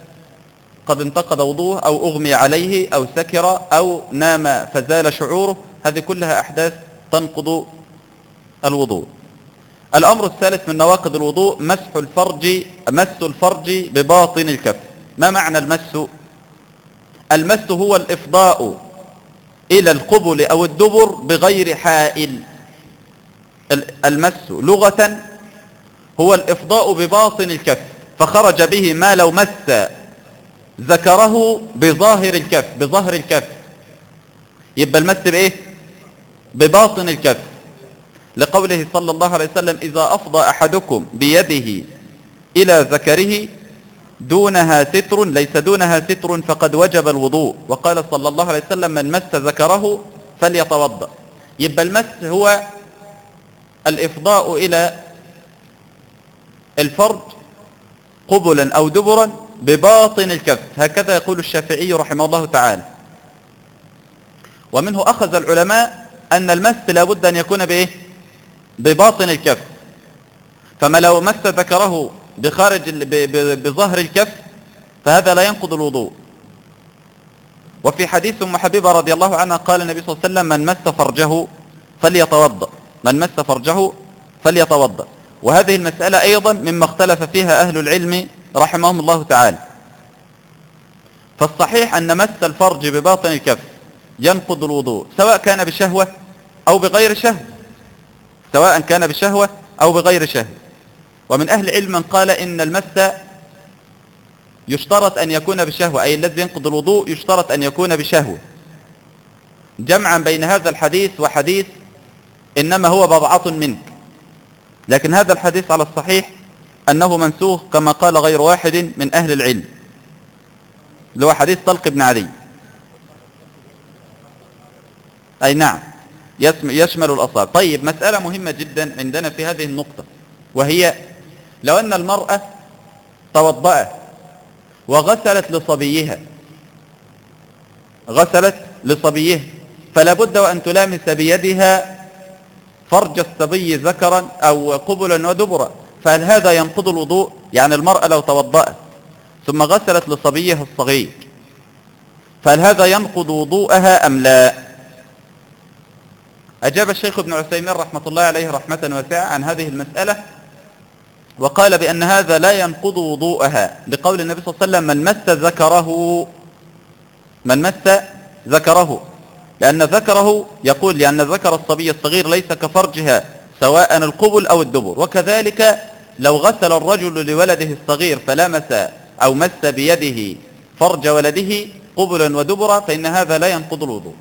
قد انتقد وضوءه أو أغمي عليه أو سكر أو نام فزال شعوره هذه كلها أحداث تنقض الوضوء. الأمر الثالث من نواقض الوضوء مسح الفرج مس الفرج بباطن الكف. ما معنى المس المس هو الإفضاء إلى القبل أو الدبر بغير حائل. المس لغة هو الإفضاء بباطن الكف فخرج به ما لو مس ذكره بظاهر الكف بظهر الكف. يبقى المس بإيه؟ بباطن الكف. لقوله صلى الله عليه وسلم إذا أفضى أحدكم بيده إلى ذكره دونها ستر ليس دونها ستر فقد وجب الوضوء. وقال صلى الله عليه وسلم من مس ذكره فليتوضأ. يبقى المس هو الإفضاء إلى الفرد قبلا أو دبرا بباطن الكف. هكذا يقول الشافعي رحمه الله تعالى. ومنه أخذ العلماء أن المس لابد أن يكون بإيه؟ بباطن الكف. فما لو مس ذكره بخارج بظهر الكف فهذا لا ينقض الوضوء. وفي حديث أم حبيبة رضي الله عنها قال النبي صلى الله عليه وسلم من مس فرجه فليتوضأ. من مس فرجه فليتوضأ. وهذه المسألة أيضا مما اختلف فيها أهل العلم رحمهم الله تعالى. فالصحيح أن مس الفرج بباطن الكف ينقض الوضوء سواء كان بشهوة أو بغير شهوة. سواء كان بشهوة أو بغير شهوة. ومن أهل العلم من قال إن المس يشترط أن يكون بشهوة أي الذي ينقض الوضوء يشترط أن يكون بشهوة. جمعا بين هذا الحديث وحديث إنما هو بضعة منك لكن هذا الحديث على الصحيح أنه منسوخ كما قال غير واحد من أهل العلم. اللي هو حديث طلق بن علي. أي نعم يشمل الأصابع. طيب مسألة مهمة جدا عندنا في هذه النقطة وهي لو أن المرأة توضأت وغسلت لصبيها غسلت لصبيها فلا بد وأن تلامس بيدها فرج الصبي ذكرا أو قبلا ودبرا فهل هذا ينقض الوضوء؟ يعني المرأة لو توضأت ثم غسلت لصبيها الصغير فهل هذا ينقض وضوءها أم لا؟ أجاب الشيخ ابن عثيمين رحمة الله عليه رحمة واسعة عن هذه المسألة وقال بأن هذا لا ينقض وضوءها لقول النبي صلى الله عليه وسلم من مس ذكره من مس ذكره لأن ذكره يقول لأن ذكر الصبي الصغير ليس كفرجها سواء القبل أو الدبر. وكذلك لو غسل الرجل لولده الصغير فلمس أو مس بيده فرج ولده قبلا ودبرا فإن هذا لا ينقض الوضوء.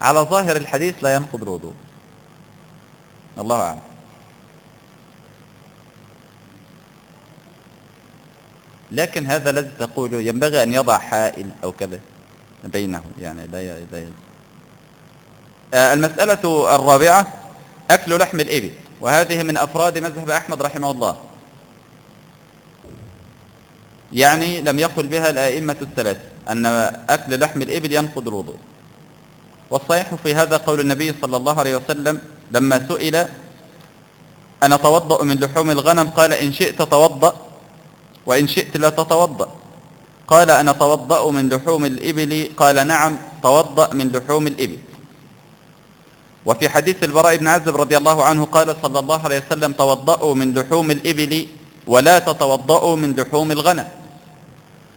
على ظاهر الحديث لا ينقض الوضوء. الله أعلم. لكن هذا الذي تقول ينبغي أن يضع حائل أو كذا بينه يعني لا لا آه، المسألة الرابعة أكل لحم الإبل وهذه من أفراد مذهب أحمد رحمه الله. يعني لم يقل بها الآئمة الثلاثة أن أكل لحم الإبل ينقض الوضوء. والصحيح في هذا قول النبي صلى الله عليه وسلم لما سئل أنا توضأ من لحوم الغنم؟ قال إن شئت توضأ وإن شئت لا تتوضأ. قال أنا توضأ من لحوم الإبل؟ قال نعم توضأ من لحوم الإبل. وفي حديث البراء بن عزب رضي الله عنه قال صلى الله عليه وسلم توضأوا من لحوم الإبل ولا تتوضأوا من لحوم الغنم.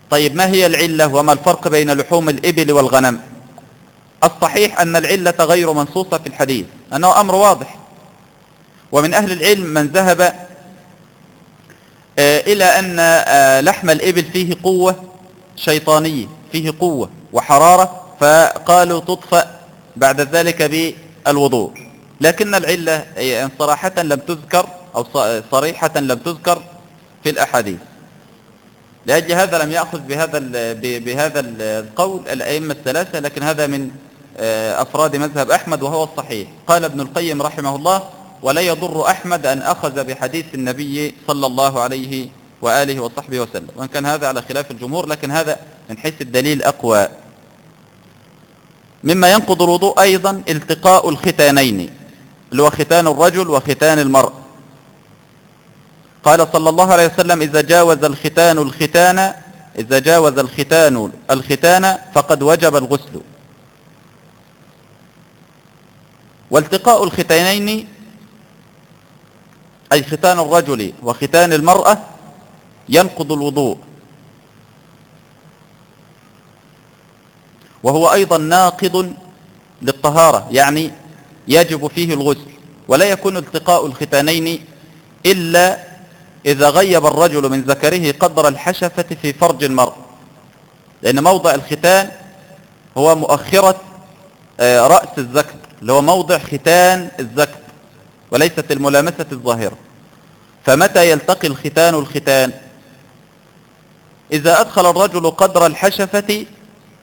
طيب ما هي العلة وما الفرق بين لحوم الإبل والغنم؟ الصحيح أن العلة غير منصوصة في الحديث أنه أمر واضح. ومن أهل العلم من ذهب آه، إلى أن آه، لحم الإبل فيه قوة شيطانية فيه قوة وحرارة فقالوا تطفأ بعد ذلك بالوضوء. لكن العلة صراحة لم تذكر أو صريحة لم تذكر في الأحاديث. لأجل هذا لم يأخذ بهذا بهذا القول الأئمة الثلاثة لكن هذا من آه، أفراد مذهب أحمد وهو الصحيح. قال ابن القيم رحمه الله ولا يضر أحمد أن أخذ بحديث النبي صلى الله عليه وآله وصحبه وسلم. وإن كان هذا على خلاف الجمهور لكن هذا من حيث الدليل أقوى. مما ينقض الوضوء أيضا التقاء الختانين اللي هو ختان الرجل وختان المرء. قال صلى الله عليه وسلم إذا جاوز الختان الختان إذا جاوز الختان الختان فقد وجب الغسل. والتقاء الختانين أي ختان الرجل وختان المرأة ينقض الوضوء. وهو أيضا ناقض للطهارة يعني يجب فيه الغسل. ولا يكون التقاء الختانين إلا إذا غيب الرجل من ذكره قدر الحشفة في فرج المرء. لأن موضع الختان هو مؤخرة آه، رأس الذكر. اللي هو موضع ختان الذكر وليست الملامسة الظاهرة. فمتى يلتقي الختان الختان؟ إذا أدخل الرجل قدر الحشفة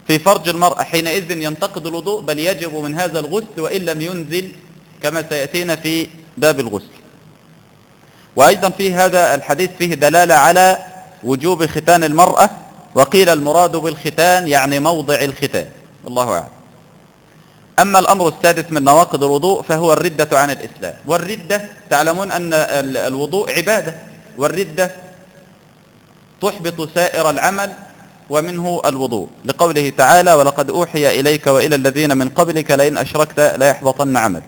في فرج المرأة حينئذ ينتقد الوضوء بل يجب من هذا الغسل وإن لم ينزل كما سيأتينا في باب الغسل. وأيضا في هذا الحديث فيه دلالة على وجوب ختان المرأة وقيل المراد بالختان يعني موضع الختان. الله أعلم. أما الأمر السادس من نواقض الوضوء فهو الردة عن الإسلام. والردة تعلمون أن الوضوء عبادة. والردة تحبط سائر العمل ومنه الوضوء. لقوله تعالى ولقد أوحي إليك وإلى الذين من قبلك لئن أشركت لا يحبطن عملك.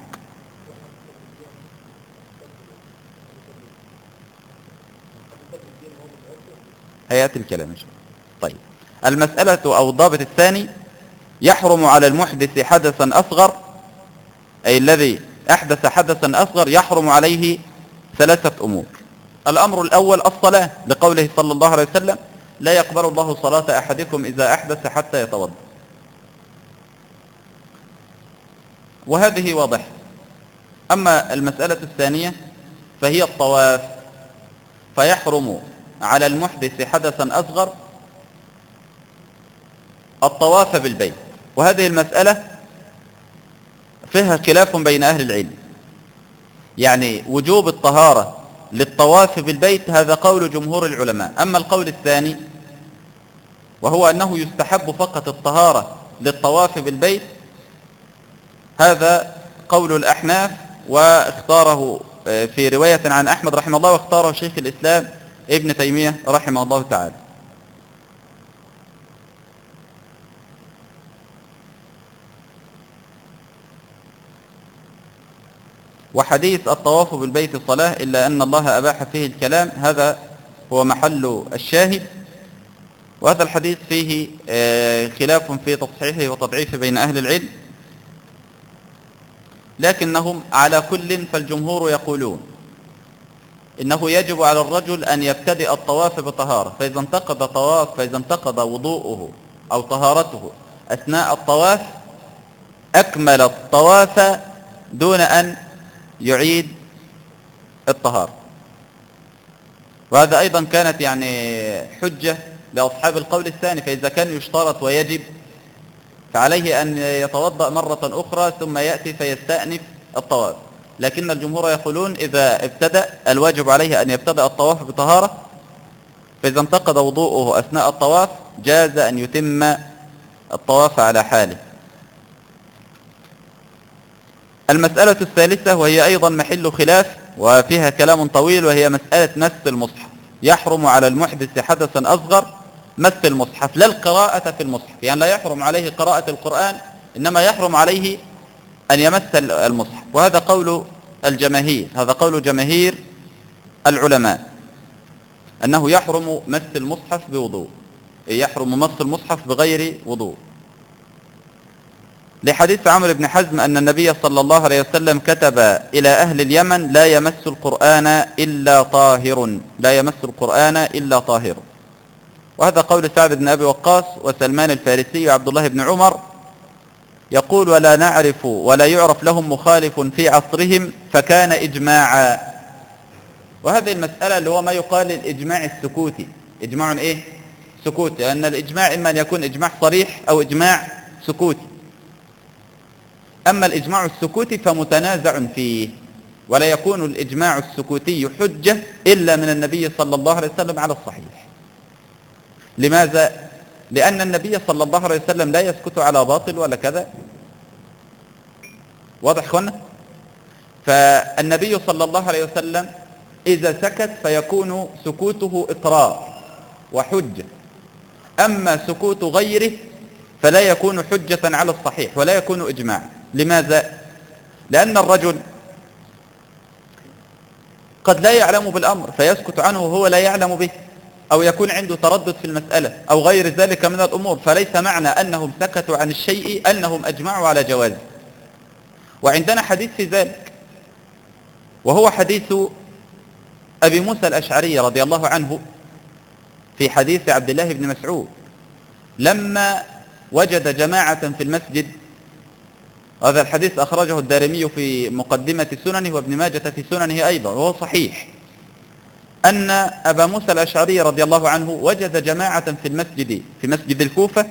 هيات الكلام طيب. المسألة أو الضابط الثاني يحرم على المحدث حدثا أصغر أي الذي أحدث حدثا أصغر يحرم عليه ثلاثة أمور. الأمر الأول الصلاة لقوله صلى الله عليه وسلم لا يقبل الله صلاة أحدكم إذا أحدث حتى يتوضأ. وهذه واضحة. أما المسألة الثانية فهي الطواف. فيحرم على المحدث حدثا أصغر الطواف بالبيت. وهذه المسألة فيها خلاف بين أهل العلم. يعني وجوب الطهارة للطواف بالبيت هذا قول جمهور العلماء. أما القول الثاني وهو أنه يستحب فقط الطهارة للطواف بالبيت هذا قول الأحناف واختاره آه، في رواية عن أحمد رحمه الله واختاره شيخ الإسلام ابن تيمية رحمه الله تعالى. وحديث الطواف بالبيت الصلاة إلا أن الله أباح فيه الكلام هذا هو محل الشاهد. وهذا الحديث فيه آه، خلاف في تصحيحه وتضعيفه بين أهل العلم. لكنهم على كل فالجمهور يقولون إنه يجب على الرجل أن يبتدئ الطواف بطهارة فإذا انتقض طواف فإذا انتقض وضوءه أو طهارته أثناء الطواف أكمل الطواف دون أن يعيد الطهارة. وهذا أيضا كانت يعني حجة لأصحاب القول الثاني فإذا كان يشترط ويجب فعليه أن يتوضأ مرة أخرى ثم يأتي فيستأنف الطواف. لكن الجمهور يقولون إذا ابتدأ الواجب عليه أن يبتدأ الطواف بطهارة. فإذا انتقد وضوءه أثناء الطواف جاز أن يتم الطواف على حاله. المسألة الثالثة وهي أيضا محل خلاف وفيها كلام طويل وهي مسألة مس المصحف. يحرم على المحدث حدثا أصغر مس المصحف لا القراءة في المصحف. يعني لا يحرم عليه قراءة القرآن إنما يحرم عليه أن يمس المصحف. وهذا قول الجماهير هذا قول جماهير العلماء. أنه يحرم مس المصحف بوضوء يحرم مس المصحف بغير وضوء. لحديث عمرو بن حزم أن النبي صلى الله عليه وسلم كتب إلى أهل اليمن لا يمس القرآن إلا طاهر. لا يمس القرآن إلا طاهر. وهذا قول سعد بن أبي وقاص وسلمان الفارسي وعبد الله بن عمر. يقول ولا نعرف ولا يعرف لهم مخالف في عصرهم فكان إجماعا. وهذه المسألة اللي هو ما يقال الإجماع السكوتي. إجماع إيه؟ سكوتي لأن الإجماع إما أن يكون إجماع صريح أو إجماع سكوتي. أما الإجماع السكوتي فمتنازع فيه ولا يكون الإجماع السكوتي حجة إلا من النبي صلى الله عليه وسلم على الصحيح. لماذا؟ لأن النبي صلى الله عليه وسلم لا يسكت على باطل ولا كذا. واضح اخوانا فالنبي صلى الله عليه وسلم إذا سكت فيكون سكوته إقرار وحجة. أما سكوت غيره فلا يكون حجة على الصحيح ولا يكون إجماع لماذا؟ لأن الرجل قد لا يعلم بالأمر فيسكت عنه وهو لا يعلم به أو يكون عنده تردد في المسألة أو غير ذلك من الأمور فليس معنى أنهم سكتوا عن الشيء أنهم أجمعوا على جوازه وعندنا حديث في ذلك وهو حديث أبي موسى الأشعري رضي الله عنه في حديث عبد الله بن مسعود لما وجد جماعة في المسجد هذا الحديث أخرجه الدارمي في مقدمة سننه وابن ماجة في سننه أيضا وهو صحيح. أن أبا موسى الأشعري رضي الله عنه وجد جماعة في المسجد في مسجد الكوفة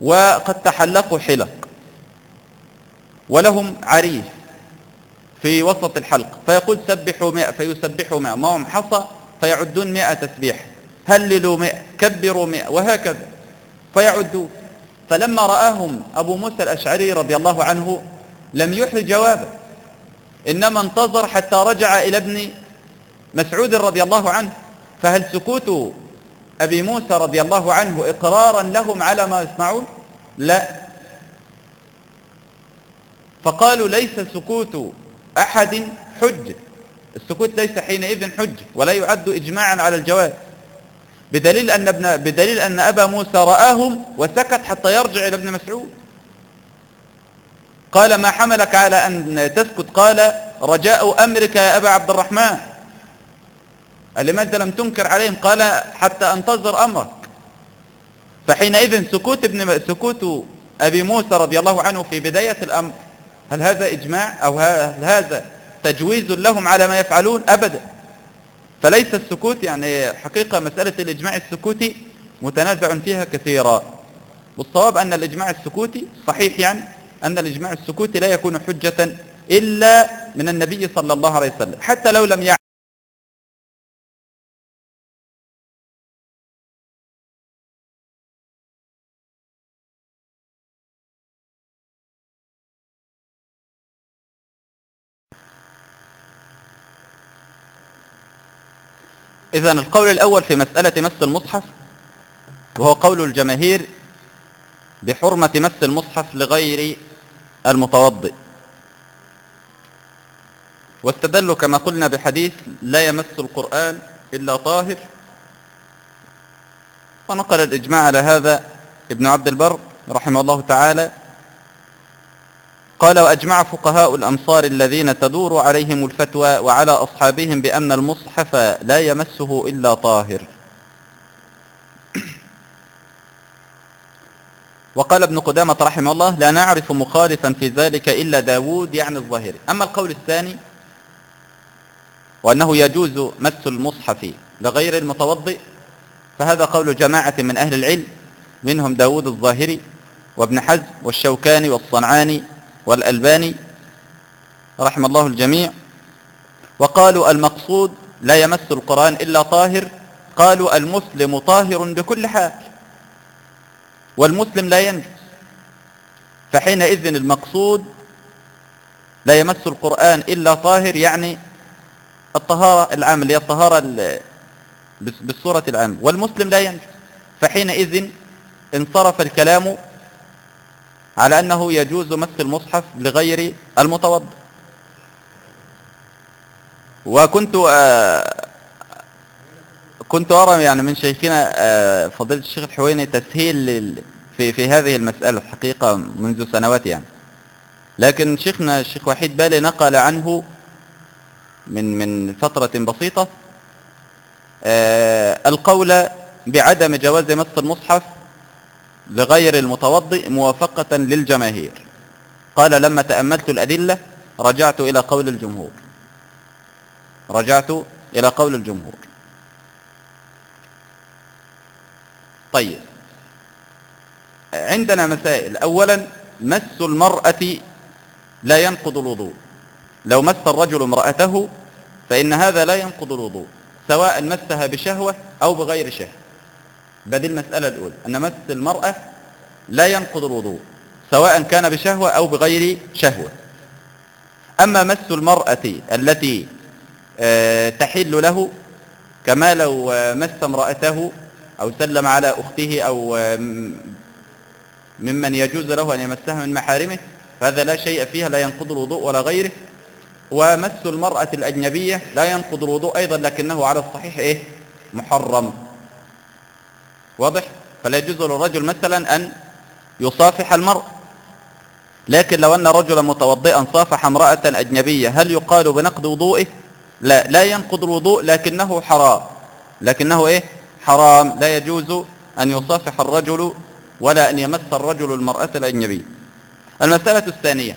وقد تحلقوا حلق ولهم عريس في وسط الحلق فيقول سبحوا مئة فيسبحوا مئة معهم حصى فيعدون مئة تسبيح هللوا مئة كبروا مئة وهكذا فيعدون فلما رآهم أبو موسى الأشعري رضي الله عنه لم يحل جوابا إنما انتظر حتى رجع إلى ابن مسعود رضي الله عنه فهل سكوت أبي موسى رضي الله عنه إقرارا لهم على ما يصنعون لا. فقالوا ليس سكوت أحد حجة السكوت ليس حينئذ حجة ولا يعد إجماعا على الجواز بدليل أن, ابن بدليل أن أبا موسى رآهم وسكت حتى يرجع إلى ابن مسعود. قال ما حملك على أن تسكت؟ قال رجاء أمرك يا أبا عبد الرحمن. لماذا لم تنكر عليهم؟ قال حتى أنتظر أمرك. فحينئذ سكوت ابن سكوت أبي موسى رضي الله عنه في بداية الأمر. هل هذا إجماع أو هل هذا تجويز لهم على ما يفعلون؟ أبدا. فليس السكوت يعني حقيقة مسألة الإجماع السكوتي متنازع فيها كثيرا. والصواب أن الإجماع السكوتي صحيح يعني أن الإجماع السكوتي لا يكون حجة إلا من النبي صلى الله عليه وسلم. حتى لو لم يعلم إذا القول الأول في مسألة مس المصحف وهو قول الجماهير بحرمة مس المصحف لغير المتوضئ. واستدلوا كما قلنا بحديث لا يمس القرآن إلا طاهر. ونقل الإجماع على هذا ابن عبد البر رحمه الله تعالى قال وأجمع فقهاء الأمصار الذين تدور عليهم الفتوى وعلى أصحابهم بأن المصحف لا يمسه إلا طاهر. وقال ابن قدامة رحمه الله لا نعرف مخالفا في ذلك إلا داود يعني الظاهري. أما القول الثاني وأنه يجوز مس المصحف لغير المتوضئ فهذا قول جماعة من أهل العلم منهم داود الظاهري وابن حزم والشوكاني والصنعاني والألباني رحم الله الجميع وقالوا المقصود لا يمس القرآن إلا طاهر قالوا المسلم طاهر بكل حال والمسلم لا ينجس فحينئذ المقصود لا يمس القرآن إلا طاهر يعني الطهارة العامة هي الطهارة بالصورة العامة والمسلم لا ينجو فحينئذ انصرف الكلام على أنه يجوز مس المصحف لغير المتوضئ وكنت آه كنت أرى يعني من شيخنا آه فضيلة الشيخ الحويني تسهيل في في هذه المسألة الحقيقة منذ سنوات يعني. لكن شيخنا الشيخ وحيد بالي نقل عنه من من فترة بسيطة آه القول بعدم جواز مس المصحف لغير المتوضئ موافقة للجماهير. قال لما تأملت الأدلة رجعت إلى قول الجمهور. رجعت إلى قول الجمهور. طيب. عندنا مسائل. أولا مس المرأة لا ينقض الوضوء. لو مس الرجل امرأته فإن هذا لا ينقض الوضوء سواء مسها بشهوة أو بغير شهوة. بدي المسألة الأولى أن مس المرأة لا ينقض الوضوء سواء كان بشهوة أو بغير شهوة. أما مس المرأة التي آه، تحل له كما لو مس امرأته أو سلم على أخته أو ممن يجوز له أن يمسها من محارمه فهذا لا شيء فيها لا ينقض الوضوء ولا غيره. ومس المرأة الأجنبية لا ينقض الوضوء أيضا لكنه على الصحيح إيه؟ محرم. واضح؟ فلا يجوز للرجل مثلا أن يصافح المرأة لكن لو أن رجلا متوضئا صافح امرأة أجنبية هل يقال بنقض وضوئه؟ لا لا ينقض الوضوء لكنه حرام. لكنه إيه؟ حرام. لا يجوز أن يصافح الرجل ولا أن يمس الرجل المرأة الأجنبية. المسألة الثانية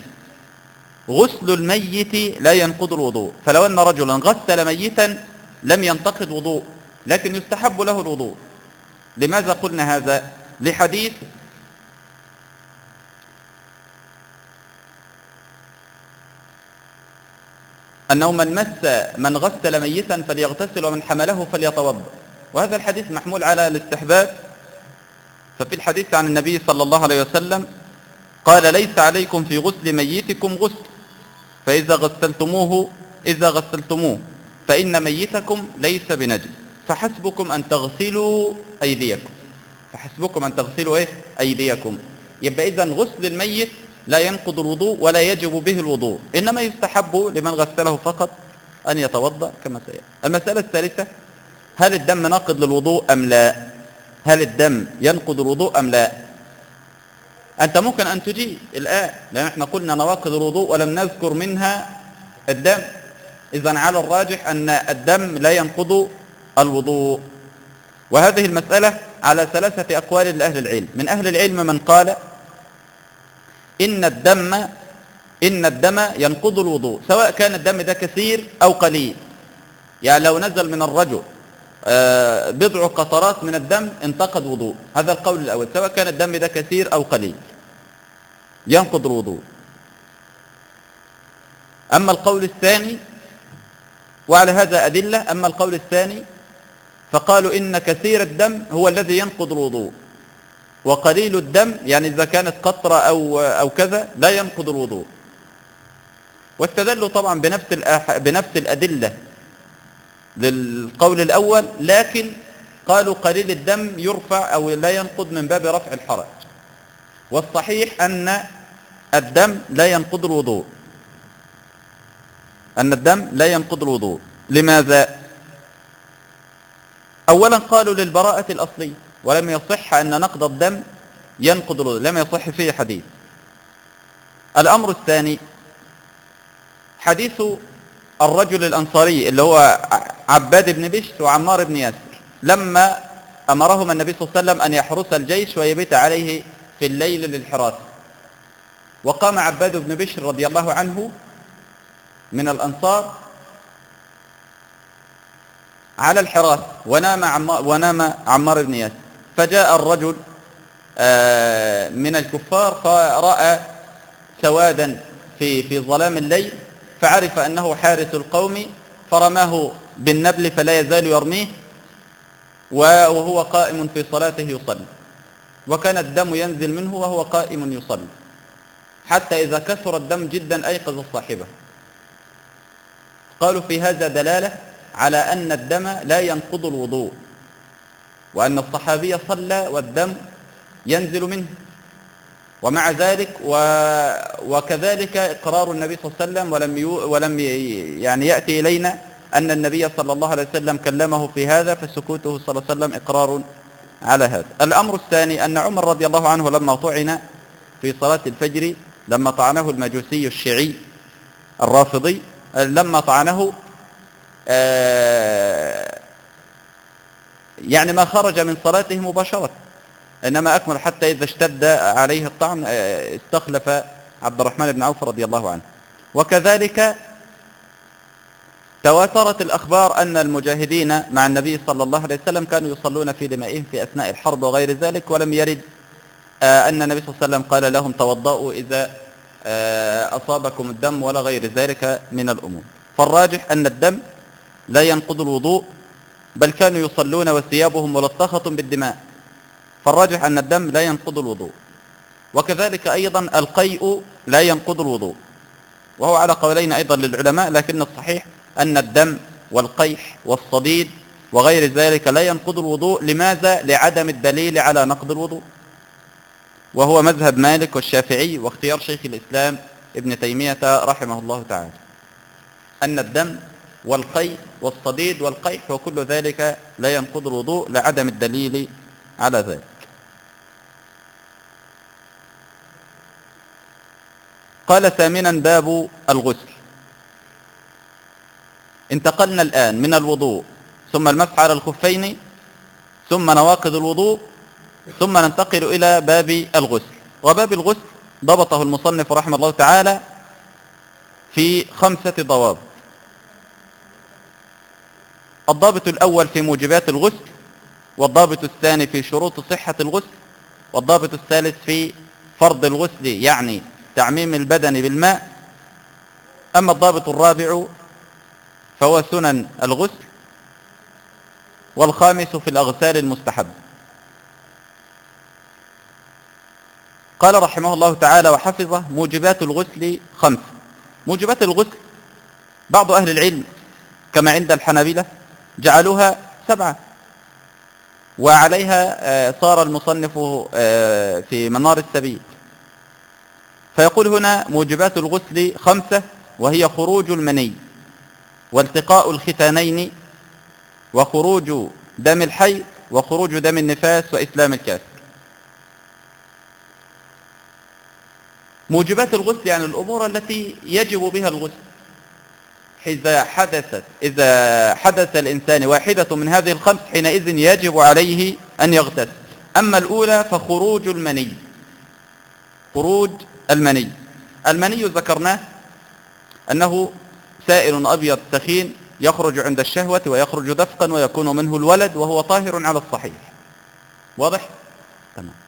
غسل الميت لا ينقض الوضوء. فلو أن رجلا غسل ميتا لم ينتقض وضوء لكن يستحب له الوضوء. لماذا قلنا هذا؟ لحديث أنه من مس من غسل ميتا فليغتسل ومن حمله فليتوضأ. وهذا الحديث محمول على الاستحباب. ففي الحديث عن النبي صلى الله عليه وسلم قال ليس عليكم في غسل ميتكم غسل. فإذا غسلتموه إذا غسلتموه. فإن ميتكم ليس بنجس. فحسبكم أن تغسلوا أيديكم. فحسبكم أن تغسلوا إيه؟ أيديكم. يبقى إذا غسل الميت لا ينقض الوضوء ولا يجب به الوضوء. إنما يستحب لمن غسله فقط أن يتوضأ كما سيأتي. المسألة الثالثة هل الدم ناقض للوضوء أم لا؟ هل الدم ينقض الوضوء أم لا؟ أنت ممكن أن تجيب الآن لأن إحنا قلنا نواقض الوضوء ولم نذكر منها الدم. إذا على الراجح أن الدم لا ينقض الوضوء. وهذه المسألة على ثلاثة أقوال لأهل العلم. من أهل العلم من قال إن الدم إن الدم ينقض الوضوء سواء كان الدم ده كثير أو قليل. يعني لو نزل من الرجل آه، بضع قطرات من الدم انتقد وضوء. هذا القول الأول سواء كان الدم ده كثير أو قليل. ينقض الوضوء. أما القول الثاني وعلى هذا أدلة أما القول الثاني فقالوا إن كثير الدم هو الذي ينقض الوضوء. وقليل الدم يعني إذا كانت قطرة أو, أو كذا لا ينقض الوضوء. واستدلوا طبعا بنفس, بنفس الأدلة للقول الأول لكن قالوا قليل الدم يرفع أو لا ينقض من باب رفع الحرج. والصحيح أن الدم لا ينقض الوضوء. أن الدم لا ينقض الوضوء. لماذا؟ أولا قالوا للبراءة الأصلية ولم يصح أن نقض الدم ينقض الوضوء لم يصح فيه حديث. الأمر الثاني حديث الرجل الأنصاري اللي هو عباد بن بشت وعمار بن ياسر لما أمرهما النبي صلى الله عليه وسلم أن يحرس الجيش ويبيت عليه في الليل للحراسة. وقام عباد بن بشر رضي الله عنه من الأنصار على الحراسة ونام عمار, ونام عمار بن ياسر. فجاء الرجل آه، من الكفار فرأى سوادا في في ظلام الليل فعرف أنه حارس القوم فرماه بالنبل فلا يزال يرميه وهو قائم في صلاته يصلي. وكان الدم ينزل منه وهو قائم يصلي. حتى إذا كثر الدم جدا أيقظ صاحبه. قالوا في هذا دلالة على أن الدم لا ينقض الوضوء وأن الصحابي صلى والدم ينزل منه ومع ذلك و... وكذلك إقرار النبي صلى الله عليه وسلم ولم, ي... ولم. يعني يأتي إلينا أن النبي صلى الله عليه وسلم كلمه في هذا فسكوته صلى الله عليه وسلم إقرار على هذا الأمر الثاني أن عمر رضي الله عنه لما طعن في صلاة الفجر لما طعنه المجوسي الشيعي الرافضي لما طعنه يعني ما خرج من صلاته مباشرة إنما أكمل حتى إذا اشتد عليه الطعن آه، استخلف عبد الرحمن بن عوف رضي الله عنه. وكذلك تواترت الأخبار أن المجاهدين مع النبي صلى الله عليه وسلم كانوا يصلون في دمائهم في أثناء الحرب وغير ذلك ولم يرد آه، أن النبي صلى الله عليه وسلم قال لهم توضؤوا إذا آه، أصابكم الدم ولا غير ذلك من الأمور. فالراجح أن الدم لا ينقض الوضوء بل كانوا يصلون وثيابهم ملطخة بالدماء. فالراجح أن الدم لا ينقض الوضوء. وكذلك أيضا القيء لا ينقض الوضوء. وهو على قولين أيضا للعلماء لكن الصحيح أن الدم والقيح والصديد وغير ذلك لا ينقض الوضوء. لماذا؟ لعدم الدليل على نقض الوضوء. وهو مذهب مالك والشافعي واختيار شيخ الإسلام ابن تيمية رحمه الله تعالى. أن الدم والقي والصديد والقيح وكل ذلك لا ينقض الوضوء لعدم الدليل على ذلك. قال ثامنا باب الغسل. انتقلنا الآن من الوضوء ثم المسح على الخفين ثم نواقض الوضوء ثم ننتقل إلى باب الغسل. وباب الغسل ضبطه المصنف رحمه الله تعالى في خمسة ضوابط الضابط الأول في موجبات الغسل والضابط الثاني في شروط صحة الغسل والضابط الثالث في فرض الغسل يعني تعميم البدن بالماء. أما الضابط الرابع فهو سنن الغسل والخامس في الأغسال المستحب. قال رحمه الله تعالى وحفظه موجبات الغسل خمس. موجبات الغسل بعض أهل العلم كما عند الحنابلة جعلوها سبعة. وعليها آه، صار المصنف آه، في منار السبيل. فيقول هنا موجبات الغسل خمسة وهي خروج المني والتقاء الختانين وخروج دم الحي وخروج دم النفاس وإسلام الكافر موجبات الغسل يعني الأمور التي يجب بها الغسل. إذا حدثت إذا حدث الإنسان واحدة من هذه الخمس حينئذ يجب عليه أن يغتسل. أما الأولى فخروج المني. خروج المني. المني ذكرناه أنه سائل أبيض سخين يخرج عند الشهوة ويخرج دفقا ويكون منه الولد وهو طاهر على الصحيح. واضح؟ تمام.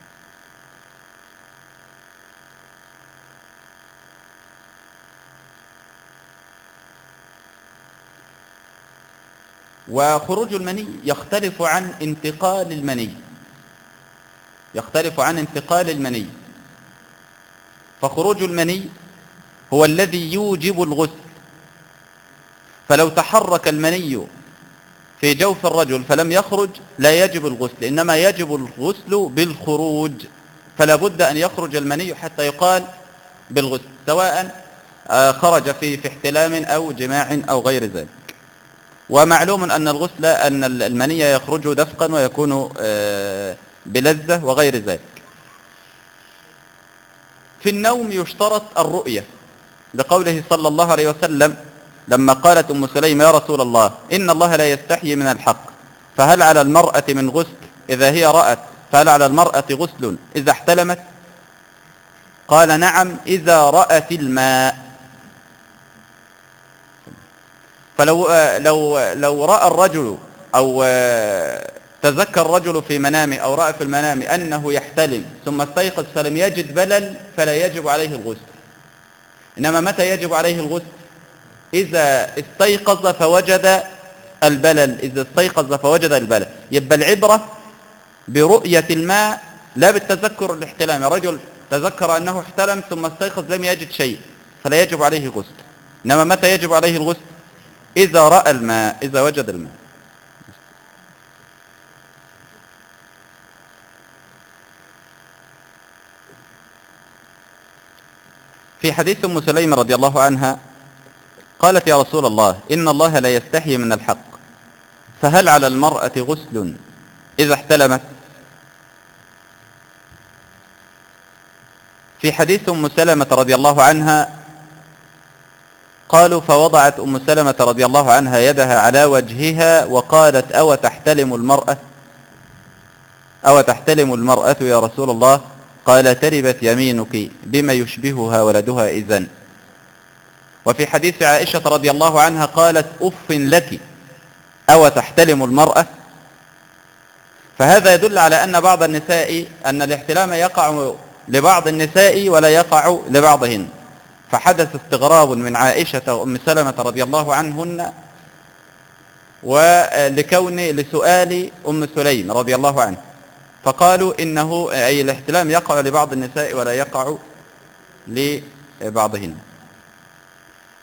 وخروج المني يختلف عن انتقال المني. يختلف عن انتقال المني. فخروج المني هو الذي يوجب الغسل. فلو تحرك المني في جوف الرجل فلم يخرج لا يجب الغسل إنما يجب الغسل بالخروج. فلا بد أن يخرج المني حتى يقال بالغسل سواء آه، خرج في في احتلام أو جماع أو غير ذلك. ومعلوم أن الغسل أن المني يخرج دفقا ويكون آه، بلذة وغير ذلك. في النوم يشترط الرؤية. لقوله صلى الله عليه وسلم لما قالت أم سليم يا رسول الله إن الله لا يستحيي من الحق فهل على المرأة من غسل؟ إذا هي رأت فهل على المرأة غسل؟ إذا احتلمت؟ قال نعم إذا رأت الماء. فلو لو لو رأى الرجل أو تذكر الرجل في منامه أو رأى في المنام أنه يحتلم ثم استيقظ فلم يجد بلل فلا يجب عليه الغسل. إنما متى يجب عليه الغسل؟ إذا استيقظ فوجد البلل إذا استيقظ فوجد البلل. يبقى العبرة برؤية الماء لا بالتذكر الاحتلام. رجل تذكر أنه احتلم ثم استيقظ لم يجد شيء فلا يجب عليه غسل إنما متى يجب عليه الغسل؟ إذا رأى الماء إذا وجد الماء. في حديث أم سليم رضي الله عنها قالت يا رسول الله إن الله لا يستحي من الحق. فهل على المرأة غسل إذا احتلمت؟ في حديث أم سلمة رضي الله عنها قالوا فوضعت أم سلمة رضي الله عنها يدها على وجهها وقالت أو تحتلم المرأة؟ أو تحتلم المرأة يا رسول الله؟ قال تربت يمينك بما يشبهها ولدها إذن. وفي حديث عائشة رضي الله عنها قالت أف لك أو تحتلم المرأة؟ فهذا يدل على أن بعض النساء أن الاحتلام يقع لبعض النساء ولا يقع لبعضهن. فحدث استغراب من عائشة وأم سلمة رضي الله عنهن ولكون لسؤال أم سليم رضي الله عنه. فقالوا إنه أي الاحتلام يقع لبعض النساء ولا يقع لبعضهن.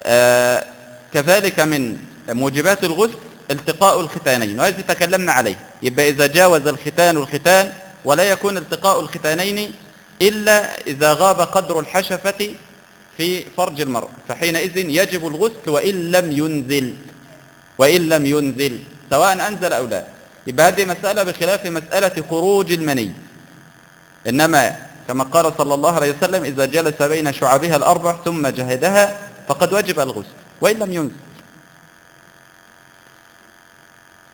آه كذلك من موجبات الغسل التقاء الختانين وهذا تكلمنا عليه. يبقى إذا جاوز الختان الختان ولا يكون التقاء الختانين إلا إذا غاب قدر الحشفة في فرج المرء فحينئذ يجب الغسل وإن لم ينزل. وإن لم ينزل سواء أنزل أو لا. يبقى هذه مسألة بخلاف مسألة خروج المني. إنما كما قال صلى الله عليه وسلم إذا جلس بين شعبها الأربع ثم جهدها فقد وجب الغسل وإن لم ينزل.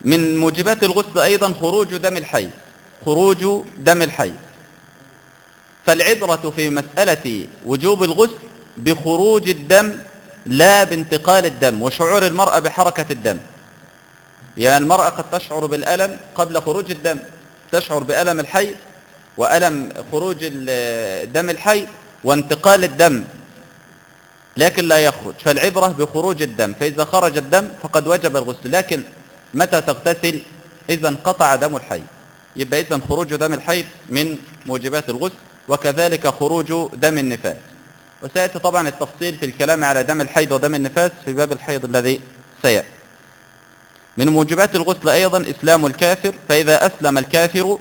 من موجبات الغسل أيضا خروج دم الحي خروج دم الحي. فالعبرة في مسألة وجوب الغسل بخروج الدم لا بانتقال الدم وشعور المرأة بحركة الدم. يعني المرأة قد تشعر بالألم قبل خروج الدم. تشعر بألم الحي وألم خروج الدم الحي وانتقال الدم. لكن لا يخرج. فالعبرة بخروج الدم فإذا خرج الدم فقد وجب الغسل. لكن متى تغتسل؟ إذا انقطع دم الحي. يبقى إذا خروج دم الحي من موجبات الغسل وكذلك خروج دم النفاس. وسيأتي طبعا التفصيل في الكلام على دم الحيض ودم النفاس في باب الحيض الذي سيأتي. من موجبات الغسل أيضا إسلام الكافر فإذا أسلم الكافر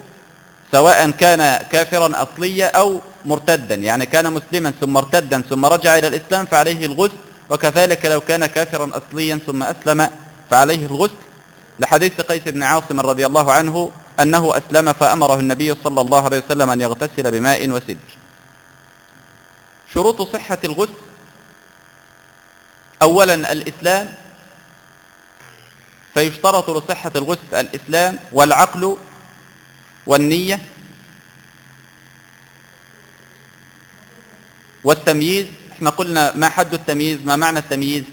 سواء كان كافرا أصليا أو مرتدا يعني كان مسلما ثم ارتدا ثم رجع إلى الإسلام فعليه الغسل وكذلك لو كان كافرا أصليا ثم أسلم فعليه الغسل. لحديث قيس بن عاصم رضي الله عنه أنه أسلم فأمره النبي صلى الله عليه وسلم أن يغتسل بماء وسدر. شروط صحة الغسل. أولا الإسلام فيشترط لصحة الغسل الإسلام والعقل والنية والتمييز. إحنا قلنا ما حد التمييز ما معنى التمييز؟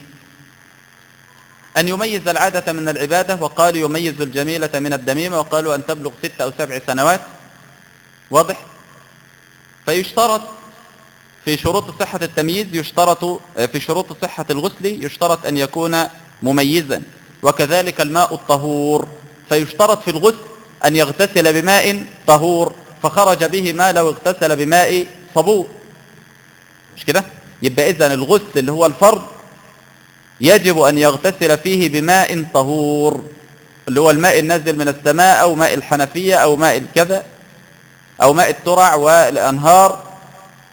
أن يميز العادة من العبادة وقالوا يميز الجميلة من الدميمة وقالوا أن تبلغ ست أو سبع سنوات. واضح؟ فيشترط في شروط صحة التمييز يشترط في شروط صحة الغسل يشترط أن يكون مميزا وكذلك الماء الطهور. فيشترط في الغسل أن يغتسل بماء طهور فخرج به ما لو اغتسل بماء صبور مش كده؟ يبقى إذن الغسل اللي هو الفرض يجب أن يغتسل فيه بماء طهور اللي هو الماء النازل من السماء أو ماء الحنفية أو ماء الكذا أو ماء الترع والأنهار.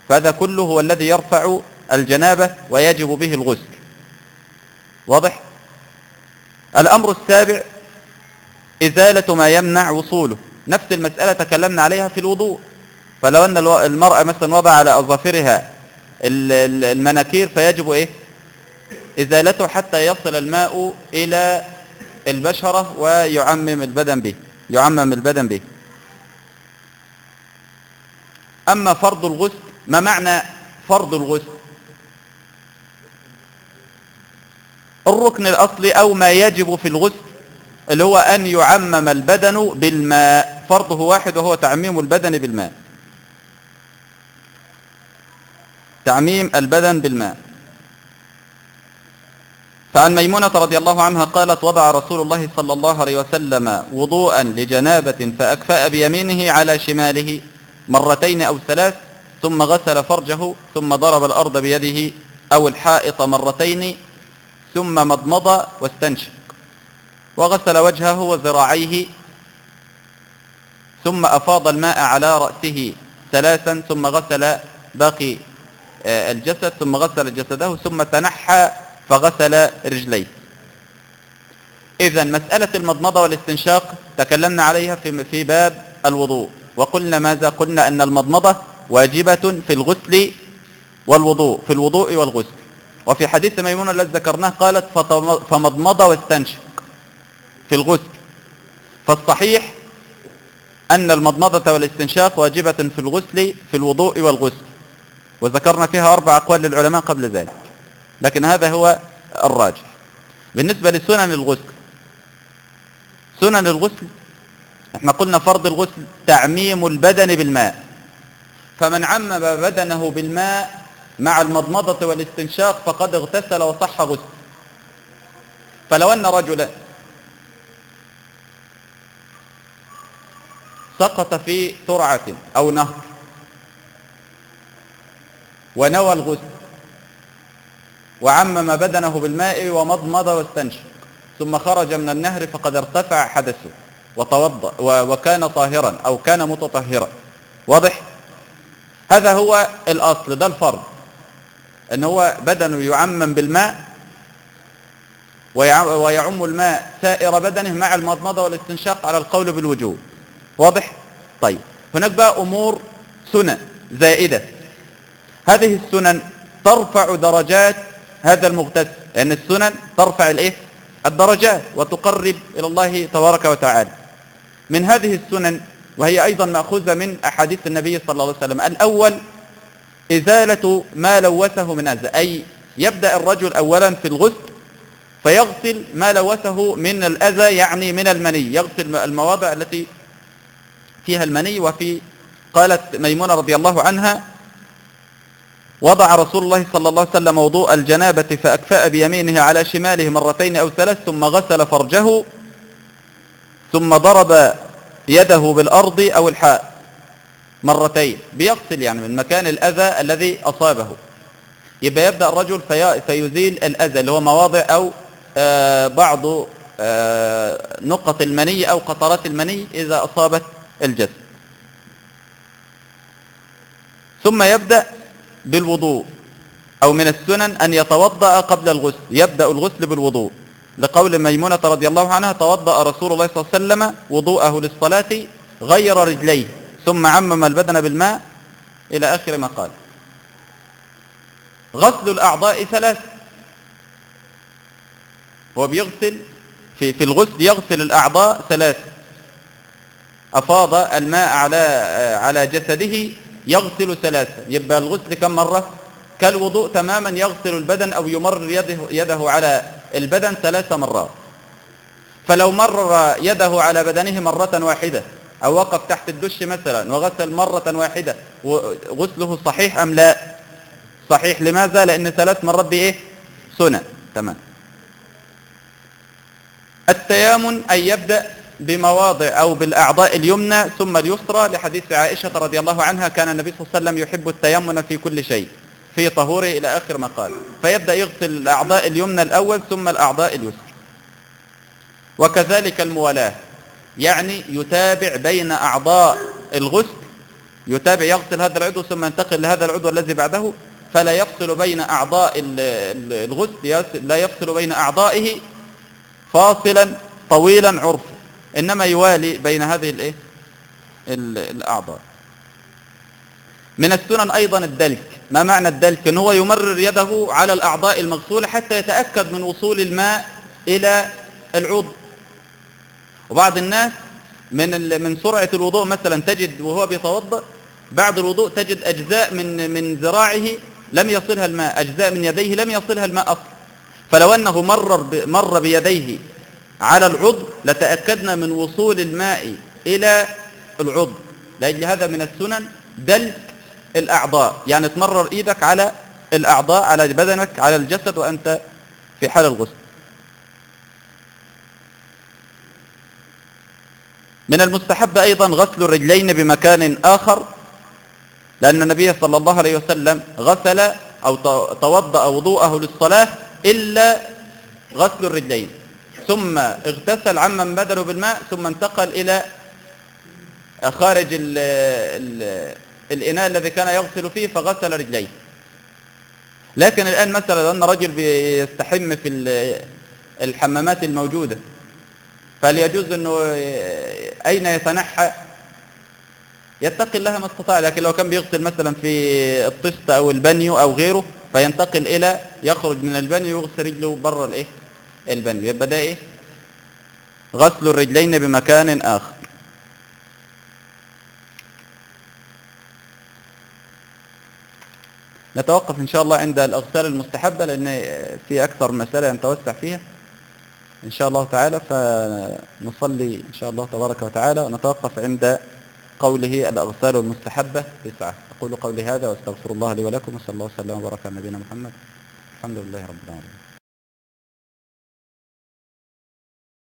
فهذا كله هو الذي يرفع الجنابة ويجب به الغسل. واضح؟ الأمر السابع إزالة ما يمنع وصوله. نفس المسألة تكلمنا عليها في الوضوء. فلو أن المرأة مثلا وضع على أظافرها المناكير فيجب إيه؟ إزالته حتى يصل الماء إلى البشرة ويعمم البدن به يعمم البدن به. أما فرض الغسل ما معنى فرض الغسل؟ الركن الأصلي أو ما يجب في الغسل اللي هو أن يعمم البدن بالماء. فرضه واحد وهو تعميم البدن بالماء. تعميم البدن بالماء. فعن ميمونة رضي الله عنها قالت وضع رسول الله صلى الله عليه وسلم وضوءا لجنابة فأكفأ بيمينه على شماله مرتين أو ثلاث ثم غسل فرجه ثم ضرب الأرض بيده أو الحائط مرتين ثم مضمض واستنشق. وغسل وجهه وذراعيه ثم أفاض الماء على رأسه ثلاثا ثم غسل باقي آه، الجسد ثم غسل جسده ثم تنحى فغسل رجليه. إذا مسألة المضمضة والاستنشاق تكلمنا عليها في في باب الوضوء. وقلنا ماذا؟ قلنا أن المضمضة واجبة في الغسل والوضوء في الوضوء والغسل. وفي حديث ميمونة الذي ذكرناه قالت فمضمض واستنشق في الغسل. فالصحيح أن المضمضة والاستنشاق واجبة في الغسل في الوضوء والغسل. وذكرنا فيها أربع أقوال للعلماء قبل ذلك. لكن هذا هو الراجح. بالنسبة لسنن الغسل سنن الغسل إحنا قلنا فرض الغسل تعميم البدن بالماء. فمن عمم بدنه بالماء مع المضمضة والاستنشاق فقد اغتسل وصح غسل. فلو أن رجلا سقط في ترعة أو نهر ونوى الغسل وعمم بدنه بالماء ومضمض واستنشق ثم خرج من النهر فقد ارتفع حدثه وتوضأ وكان طاهرا أو كان متطهرا. واضح؟ هذا هو الأصل ده الفرض. إن هو بدنه يعمم بالماء ويعم الماء سائر بدنه مع المضمضة والاستنشاق على القول بالوجوب. واضح؟ طيب. هناك بقى أمور سنن زائدة. هذه السنن ترفع درجات هذا المغتسل لأن يعني السنن ترفع الإيه؟ الدرجات وتقرب إلى الله تبارك وتعالى. من هذه السنن وهي أيضا مأخوذة من أحاديث النبي صلى الله عليه وسلم. الأول إزالة ما لوثه من أذى أي يبدأ الرجل أولا في الغسل فيغسل ما لوثه من الأذى يعني من المني يغسل المواضع التي فيها المني. وفي قالت ميمونة رضي الله عنها وضع رسول الله صلى الله عليه وسلم وضوء الجنابة فأكفأ بيمينه على شماله مرتين أو ثلاث ثم غسل فرجه ثم ضرب يده بالأرض أو الحاء مرتين بيغسل يعني من مكان الأذى الذي أصابه. يبقى يبدأ الرجل في فيزيل الأذى اللي هو مواضع أو آه بعض آه نقط المني أو قطرات المني إذا أصابت الجسد ثم يبدأ بالوضوء أو من السنن أن يتوضأ قبل الغسل يبدأ الغسل بالوضوء. لقول ميمونة رضي الله عنها توضأ رسول الله صلى الله عليه وسلم وضوءه للصلاة غير رجليه ثم عمم البدن بالماء إلى آخر ما قال. غسل الأعضاء ثلاث. هو بيغسل في, في الغسل يغسل الأعضاء ثلاث. أفاض الماء على على جسده يغسل ثلاثة يبقى الغسل كم مرة؟ كالوضوء تماما يغسل البدن أو يمرر يده, يده على البدن ثلاث مرات. فلو مرر يده على بدنه مرة واحدة أو وقف تحت الدش مثلا وغسل مرة واحدة غسله صحيح أم لا؟ صحيح. لماذا؟ لأن ثلاث مرات دي إيه سنة. تمام. التيامن أن يبدأ بمواضع أو بالأعضاء اليمنى ثم اليسرى لحديث عائشة رضي الله عنها كان النبي صلى الله عليه وسلم يحب التيمن في كل شيء. في طهوره إلى آخر ما قال. فيبدأ يغسل الأعضاء اليمنى الأول ثم الأعضاء اليسرى. وكذلك الموالاة. يعني يتابع بين أعضاء الغسل يتابع يغسل هذا العضو ثم ينتقل لهذا العضو الذي بعده فلا يفصل بين أعضاء الغسل لا يفصل بين أعضائه فاصلا طويلا عرفا. إنما يوالي بين هذه الإيه؟ الأعضاء. من السنن أيضا الدلك. ما معنى الدلك؟ ان هو يمرر يده على الأعضاء المغسولة حتى يتأكد من وصول الماء إلى العضو. وبعض الناس من من سرعة الوضوء مثلا تجد وهو بيتوضأ بعد الوضوء تجد أجزاء من من ذراعه لم يصلها الماء أجزاء من يديه لم يصلها الماء أصلا. فلو أنه مرر مر بيديه على العضو لتأكدنا من وصول الماء إلى العضو. لأجل هذا من السنن دلك الأعضاء. يعني تمرر إيدك على الأعضاء على بدنك على الجسد وأنت في حال الغسل. من المستحب أيضا غسل الرجلين بمكان آخر لأن النبي صلى الله عليه وسلم غسل أو توضأ وضوءه للصلاة إلا غسل الرجلين. ثم اغتسل عمن بدله بالماء ثم انتقل إلى خارج ال ال الإناء الذي كان يغسل فيه فغسل رجليه. لكن الآن مثلا أن رجل بيستحم في ال- الحمامات الموجودة فهل يجوز أنه أين يتنحى؟ يتقي الله ما استطاع لكن لو كان بيغسل مثلا في الطست أو البانيو أو غيره فينتقل إلى يخرج من البانيو ويغسل رجله بره الإيه؟ البانيو. يبقى ده إيه؟ غسل الرجلين بمكان آخر. نتوقف إن شاء الله عند الأغسال المستحبة لأن في أكثر مسألة نتوسع فيها. إن شاء الله تعالى فنصلي إن شاء الله تبارك وتعالى ونتوقف عند قوله الأغسال المستحبة تسعة أقول قولي هذا وأستغفر الله لي ولكم وصلى الله وسلم وبارك على نبينا محمد. الحمد لله رب العالمين.